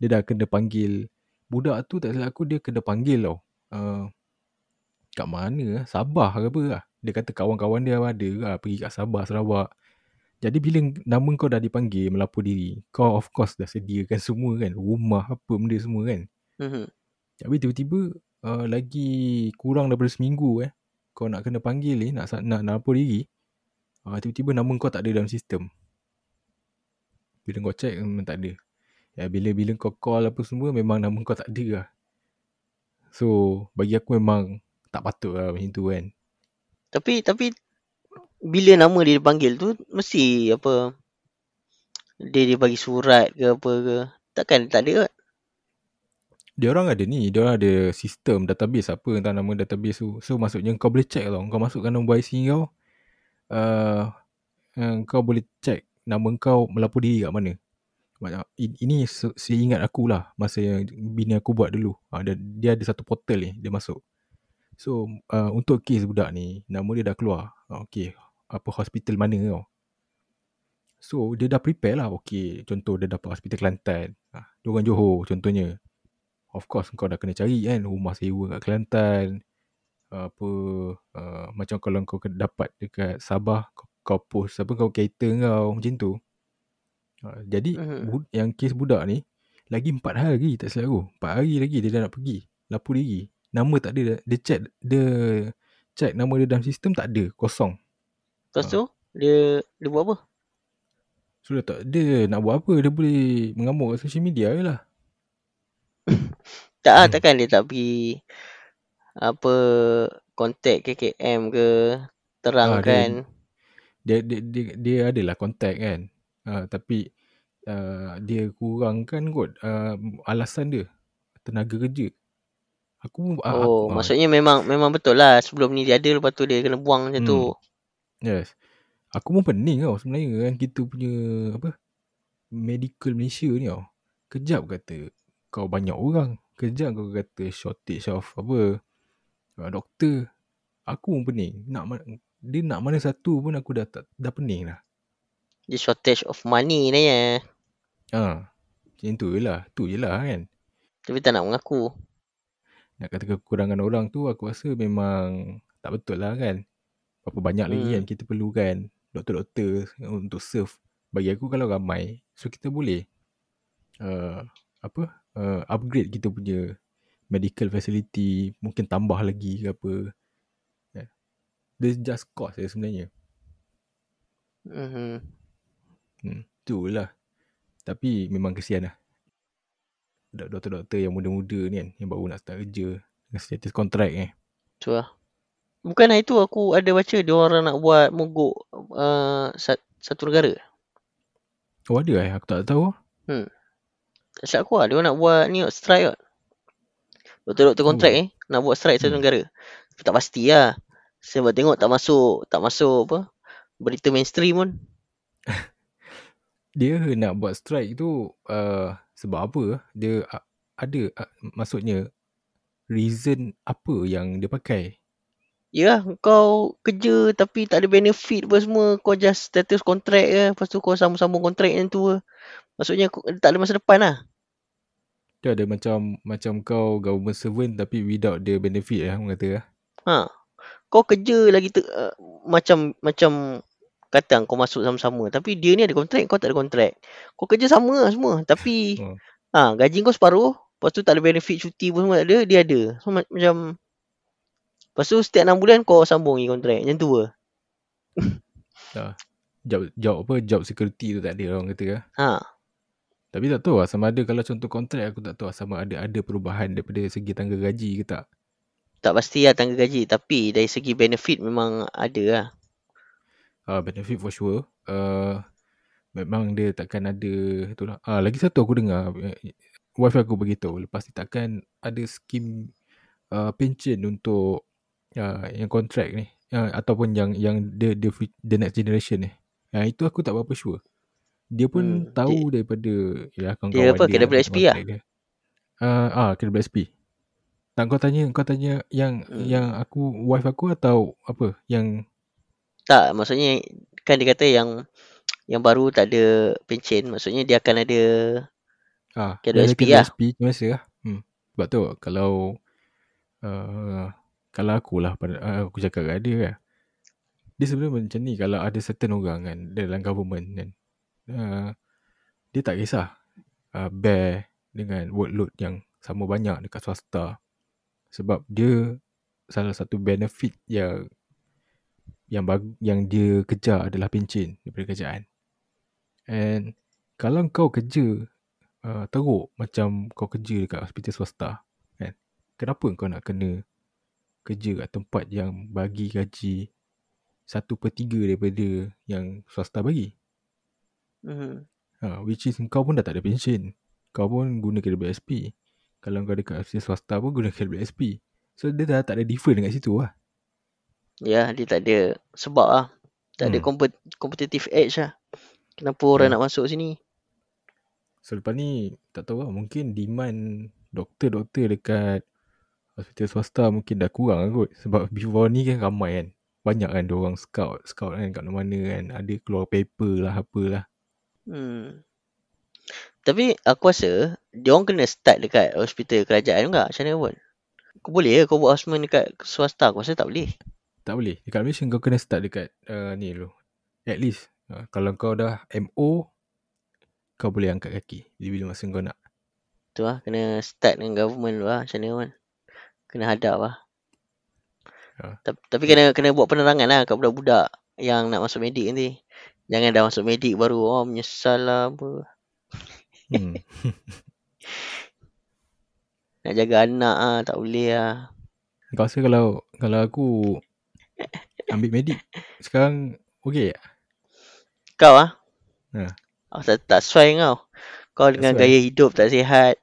Dia dah kena panggil budak tu tak silap aku dia kena panggil tau. Uh, kat mana lah? Sabah ke apa lah. Dia kata kawan-kawan dia ada lah pergi kat Sabah, Sarawak. Jadi bila nama kau dah dipanggil melapor diri, kau of course dah sediakan semua kan. Rumah apa benda semua kan. Mhm. Tapi tiba-tiba uh, lagi kurang daripada seminggu eh. Kau nak kena panggil ni, nak, nak, nak lapor diri. Uh, tiba-tiba nama kau tak ada dalam sistem. Bila kau check memang tak ada. Ya, bila-bila kau call apa semua memang nama kau tak ada lah. So bagi aku memang tak patut lah macam tu kan. Tapi tapi bila nama dia dipanggil tu mesti apa dia dia bagi surat ke apa ke. Takkan tak ada kan? Dia orang ada ni, dia orang ada sistem database apa entah nama database tu. So maksudnya kau boleh check tau. Kau masukkan nombor IC kau. Uh, kau boleh check nama kau melapor diri kat mana. In- ini se- seingat aku lah masa yang bini aku buat dulu. Uh, dia, dia ada satu portal ni dia masuk. So uh, untuk kes budak ni nama dia dah keluar. Okay, apa hospital mana tau. So dia dah prepare lah. Okay, contoh dia dapat hospital Kelantan. Dia orang Johor contohnya. Of course kau dah kena cari kan rumah sewa kat Kelantan. Uh, apa uh, macam kalau kau dapat dekat Sabah kau, kau post apa kau cater kau macam tu. Uh, jadi Mhm. bud- yang kes budak ni lagi 4 hari tak silap aku. 4 hari lagi dia dah nak pergi lapor diri. Nama tak ada dia check dia check nama dia dalam sistem tak ada kosong. Lepas Ah. tu dia dia buat apa? Sudah tak dia nak buat apa dia boleh mengamuk kat social media je lah. Tak ah takkan dia tak pergi apa kontak KKM ke terangkan. dia dia dia, dia adalah contact kan. Uh, tapi uh, dia kurangkan kot uh, alasan dia tenaga kerja. Aku ah, Oh, aku, ah, maksudnya memang memang betul lah sebelum ni dia ada lepas tu dia kena buang macam tu. Hmm. Yes. Aku pun pening tau sebenarnya kan kita punya apa medical Malaysia ni tau. Kejap kata kau banyak orang. Kejap kau kata shortage of apa doktor. Aku pun pening. Nak dia nak mana satu pun aku dah tak, dah pening dah. Dia shortage of money ni ya. Ha. Macam tu je lah. Tu je lah kan. Tapi tak nak mengaku. Nak kata kekurangan orang tu aku rasa memang tak betul lah kan. Berapa banyak lagi Hmm. kan kita perlukan doktor-doktor untuk serve. Bagi aku kalau ramai, so kita boleh uh, apa uh, upgrade kita punya medical facility, mungkin tambah lagi ke apa. Yeah. Dia just cost je sebenarnya. Mhm. Hmm, tu lah. Tapi memang kesian lah. Dok- Doktor-doktor yang muda-muda ni kan, yang baru nak start kerja dengan status kontrak eh. Tu lah. Bukan hari tu aku ada baca dia orang nak buat mogok uh, sat, satu negara. Oh ada eh? Aku tak tahu. Tak silap aku lah. Dia orang nak buat ni strike kot. Doktor-doktor kontrak Oh. eh. Nak buat strike satu Hmm. negara. Tapi tak pasti lah. Sebab tengok tak masuk, tak masuk apa. Berita mainstream pun. Dia nak buat strike tu uh, sebab apa? Dia uh, ada uh, maksudnya reason apa yang dia pakai? Ya, kau kerja tapi tak ada benefit apa semua. Kau just status kontrak ke. Lepas tu kau sambung-sambung kontrak yang tu. Maksudnya tak ada masa depan lah. Dia ada macam macam kau government servant tapi without the benefit lah orang kata lah. Ha. Kau kerja lagi te, uh, macam macam kata kau masuk sama-sama tapi dia ni ada kontrak kau tak ada kontrak. Kau kerja sama lah semua tapi Hmm. ha gaji kau separuh, lepas tu tak ada benefit cuti pun semua tak ada, dia ada. So ma- macam Lepas tu setiap 6 bulan kau sambung lagi kontrak. Macam tu ke? Job, job apa job security tu tak ada orang kata lah. Ha. Tapi tak tahu lah sama ada kalau contoh kontrak aku tak tahu lah sama ada ada perubahan daripada segi tangga gaji ke tak. Tak pasti lah tangga gaji tapi dari segi benefit memang ada lah. Uh, benefit for sure. Uh, memang dia takkan ada tu lah. Ah, lagi satu aku dengar eh, wife aku beritahu lepas ni takkan ada skim uh, pension untuk uh, yang kontrak ni uh, ataupun yang yang the, the the next generation ni. Uh, itu aku tak berapa sure. Dia pun Hmm, tahu dia, daripada ya kawan-kawan dia apa, dia, KWSP lah? kontrak dia. Uh, ah, KWSP. Tak kau tanya kau tanya yang Hmm. yang aku wife aku atau apa yang Tak, maksudnya kan dia kata yang yang baru tak ada pencen. Maksudnya dia akan ada Ah, KWSP dia ada lah. KWSP macam biasa lah. Hmm. Sebab tu kalau uh, kalau aku lah uh, aku cakap kat dia kan. Dia sebenarnya macam ni kalau ada certain orang kan dalam government kan. Uh, dia tak kisah uh, bear dengan workload yang sama banyak dekat swasta. Sebab dia salah satu benefit yang yang bag, yang dia kejar adalah pencen daripada kerajaan. And kalau kau kerja uh, teruk macam kau kerja dekat hospital swasta kan kenapa kau nak kena kerja kat tempat yang bagi gaji satu per tiga daripada yang swasta bagi Mhm. ha, which is kau pun dah tak ada pension kau pun guna KWSP kalau kau dekat hospital swasta pun guna KWSP so dia dah tak ada different dekat situ lah Ya, dia tak ada sebab lah. Tak ada Hmm. compet- competitive edge lah. Kenapa orang Ya. nak masuk sini? So lepas ni tak tahu lah mungkin demand doktor-doktor dekat hospital swasta mungkin dah kurang lah kot. Sebab before ni kan ramai kan. Banyak kan orang scout, scout kan kat mana-mana kan. Ada keluar paper lah apalah. Hmm. Tapi aku rasa dia orang kena start dekat hospital kerajaan juga. Macam mana pun. Kau boleh ke kau buat houseman dekat swasta? Aku rasa tak boleh. Tak boleh. Dekat Malaysia kau kena start dekat uh, ni dulu. At least. Uh, kalau kau dah MO, kau boleh angkat kaki. Bila masa kau nak. Tu lah. Kena start dengan government dulu lah. Macam mana pun. Kena hadap lah. Ya. Tapi, tapi kena kena buat penerangan lah kat budak-budak yang nak masuk medik nanti. Jangan dah masuk medik baru. Oh menyesal lah apa. Hmm. Nak jaga anak ah tak boleh lah. kau rasa kalau kalau aku ambil medik, sekarang okey tak? Kau ah. Ha. Aku tak, tak sesuai kau. Kau dengan sesuai. gaya hidup tak sihat.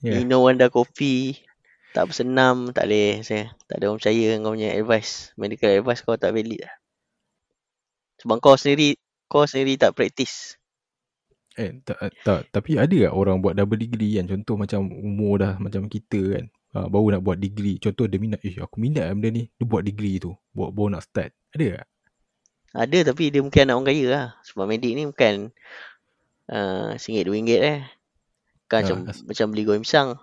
Ya. Minum Wanda kopi. Tak bersenam, tak boleh saya. Tak ada orang percaya dengan kau punya advice. Medical advice kau tak valid lah. Sebab kau sendiri, kau sendiri tak praktis. Eh, tak, tak, tapi ada tak orang buat double degree kan? Contoh macam umur dah macam kita kan. Ha, baru nak buat degree. Contoh dia minat, eh aku minat lah benda ni. Dia buat degree tu. Buat baru nak start. Ada tak? Ada tapi dia mungkin anak orang kaya lah. Sebab medik ni bukan uh, RM1, RM2 eh. Kan Ah, macam, as- macam beli goreng pisang.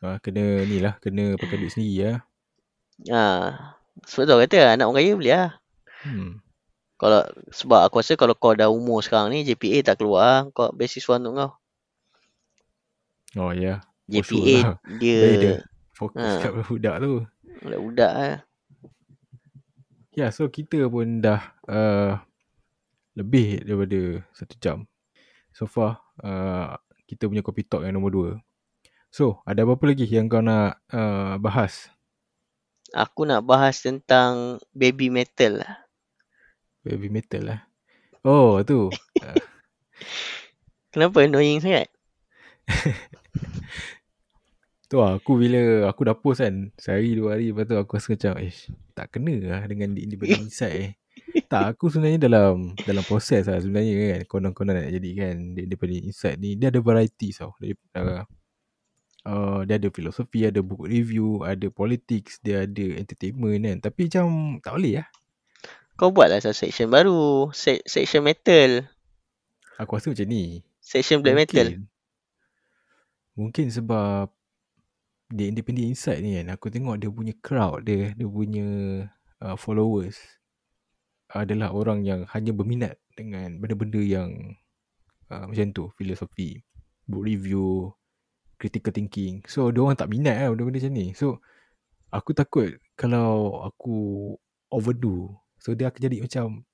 Ha, kena ni lah. Kena pakai duit sendiri lah. Ha, sebab tu kata anak orang kaya boleh lah. Hmm. Kalau sebab aku rasa kalau kau dah umur sekarang ni JPA tak keluar lah. Kau beasiswa untuk kau. Oh ya. For JPA sure lah. dia Baik dia fokus Ha. kat budak tu. budak-budak lah. Ya, so kita pun dah uh, lebih daripada satu jam. So far, uh, kita punya kopi talk yang nombor dua. So, ada apa-apa lagi yang kau nak uh, bahas? Aku nak bahas tentang baby metal lah. Baby metal lah. Oh, tu. Kenapa annoying sangat? tu lah, aku bila aku dah post kan, sehari dua hari lepas tu aku rasa macam, eh, tak kena lah dengan di Independent Insight eh. Tak, aku sebenarnya dalam dalam proses lah sebenarnya kan. Konon-konon nak jadikan The Independent Insight ni, dia ada varieties tau. Dari, uh, uh, dia ada filosofi, ada book review, ada politics, dia ada entertainment kan. Tapi macam tak boleh lah. Kau buat lah satu section baru. Se- section metal. Aku rasa macam ni. Section black metal. Mungkin, mungkin sebab The Independent Insight ni kan, aku tengok dia punya crowd dia, dia punya uh, followers adalah orang yang hanya berminat dengan benda-benda yang uh, macam tu, filosofi, book review, critical thinking. So, dia orang tak minat lah benda-benda macam ni. So, aku takut kalau aku overdo, so dia akan jadi macam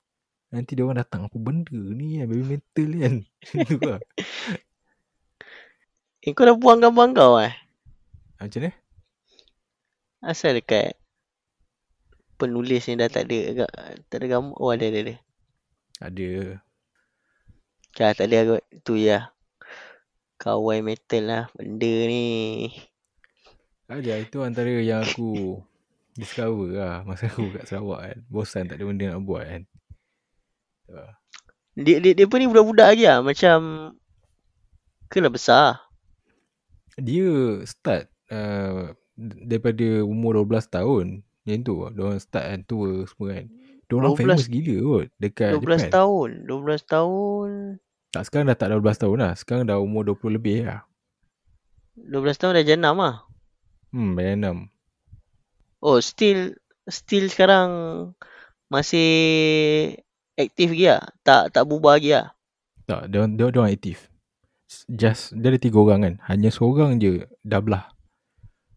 nanti dia orang datang apa benda ni kan, baby mental kan. Itu lah. Eh kau dah buang gambar kau eh? Macam ni? Asal dekat penulis ni dah tak ada agak tak ada gambar. Oh ada ada ada. Ada. Kah tak ada agak tu ya. Kawan metal lah benda ni. Ada itu antara yang aku discover lah masa aku kat Sarawak kan. Bosan tak ada benda nak buat kan. Dia dia, dia pun ni budak-budak lagi lah macam Kelah besar. dia start uh, daripada umur 12 tahun. Yang tu dia orang start kan tour semua kan. Dia orang 12 famous gila kot dekat 12 Japan. tahun. 12 tahun. Tak sekarang dah tak 12 tahun lah. Sekarang dah umur 20 lebih lah. 12 tahun dah jenam lah. Hmm, bayar 6. Oh still still sekarang masih aktif lagi lah. Tak tak berubah lagi lah. Tak, dia, dia, dia orang aktif. Just, dia ada tiga orang kan. Hanya seorang je dah belah.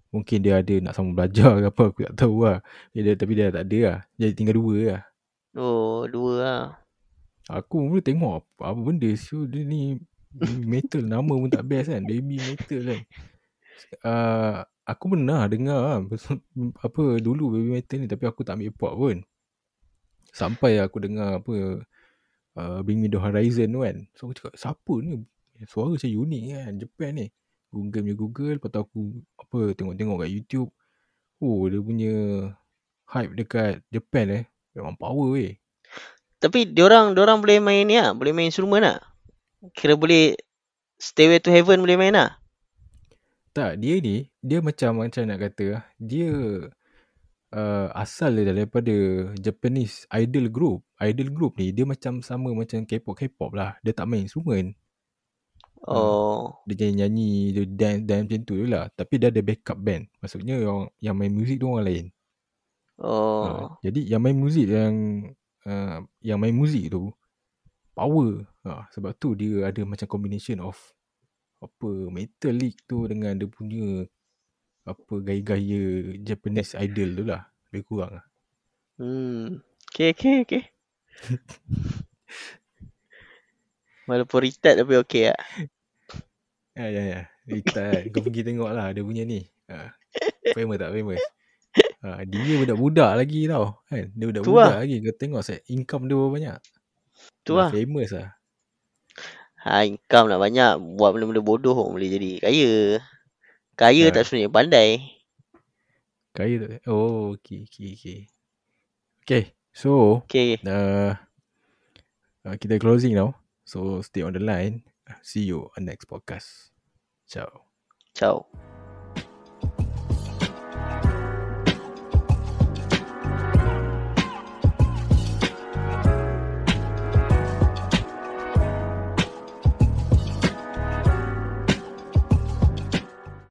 Mungkin dia ada nak sama belajar ke apa. Aku tak tahu lah. Dia, tapi dia tak ada lah. Jadi tinggal dua lah. Oh dua lah. Aku mula tengok apa, apa benda. So dia ni metal. Nama pun tak best kan. Baby metal kan. Uh, aku pernah dengar lah. Apa dulu baby metal ni. Tapi aku tak ambil part pun. Sampai aku dengar apa. Uh, Bring Me The Horizon tu kan. So aku cakap siapa ni? Suara macam unik kan. Japan ni. Google punya Google. Lepas tu aku apa tengok-tengok kat YouTube. Oh dia punya hype dekat Japan eh. Memang power weh. Tapi diorang diorang boleh main ni lah. Boleh main instrumen lah. Kira boleh Stairway to Heaven boleh main lah. Tak, dia ni, dia macam macam nak kata, dia uh, asal dia daripada Japanese idol group. Idol group ni, dia macam sama macam K-pop, K-pop lah. Dia tak main instrumen. Oh. Dia nyanyi-nyanyi, dia dance, dance macam tu je lah. Tapi dia ada backup band. Maksudnya yang, yang main muzik tu orang lain. Oh. Uh, jadi yang main muzik yang uh, yang main muzik tu power. Uh, sebab tu dia ada macam combination of apa metallic tu dengan dia punya apa gaya-gaya Japanese idol tu lah. Lebih kurang lah. Hmm. Okay, okay, okay. Walaupun retard tapi okay lah. Ya, ya, ya. Rita kan. Kau pergi tengok lah dia punya ni. Uh, famous tak famous? Uh, dia budak-budak lagi tau. Kan? Dia budak-budak lah. lagi. Kau tengok set income dia berapa banyak. Tu lah. famous lah. Ha, income nak banyak. Buat benda-benda bodoh pun boleh jadi kaya. Kaya Ha. tak sebenarnya pandai. Kaya tak? Oh, okay, okay, okay. Okay, so Okay. uh, uh, kita closing now. So stay on the line. See you on next podcast. Ciao. Ciao.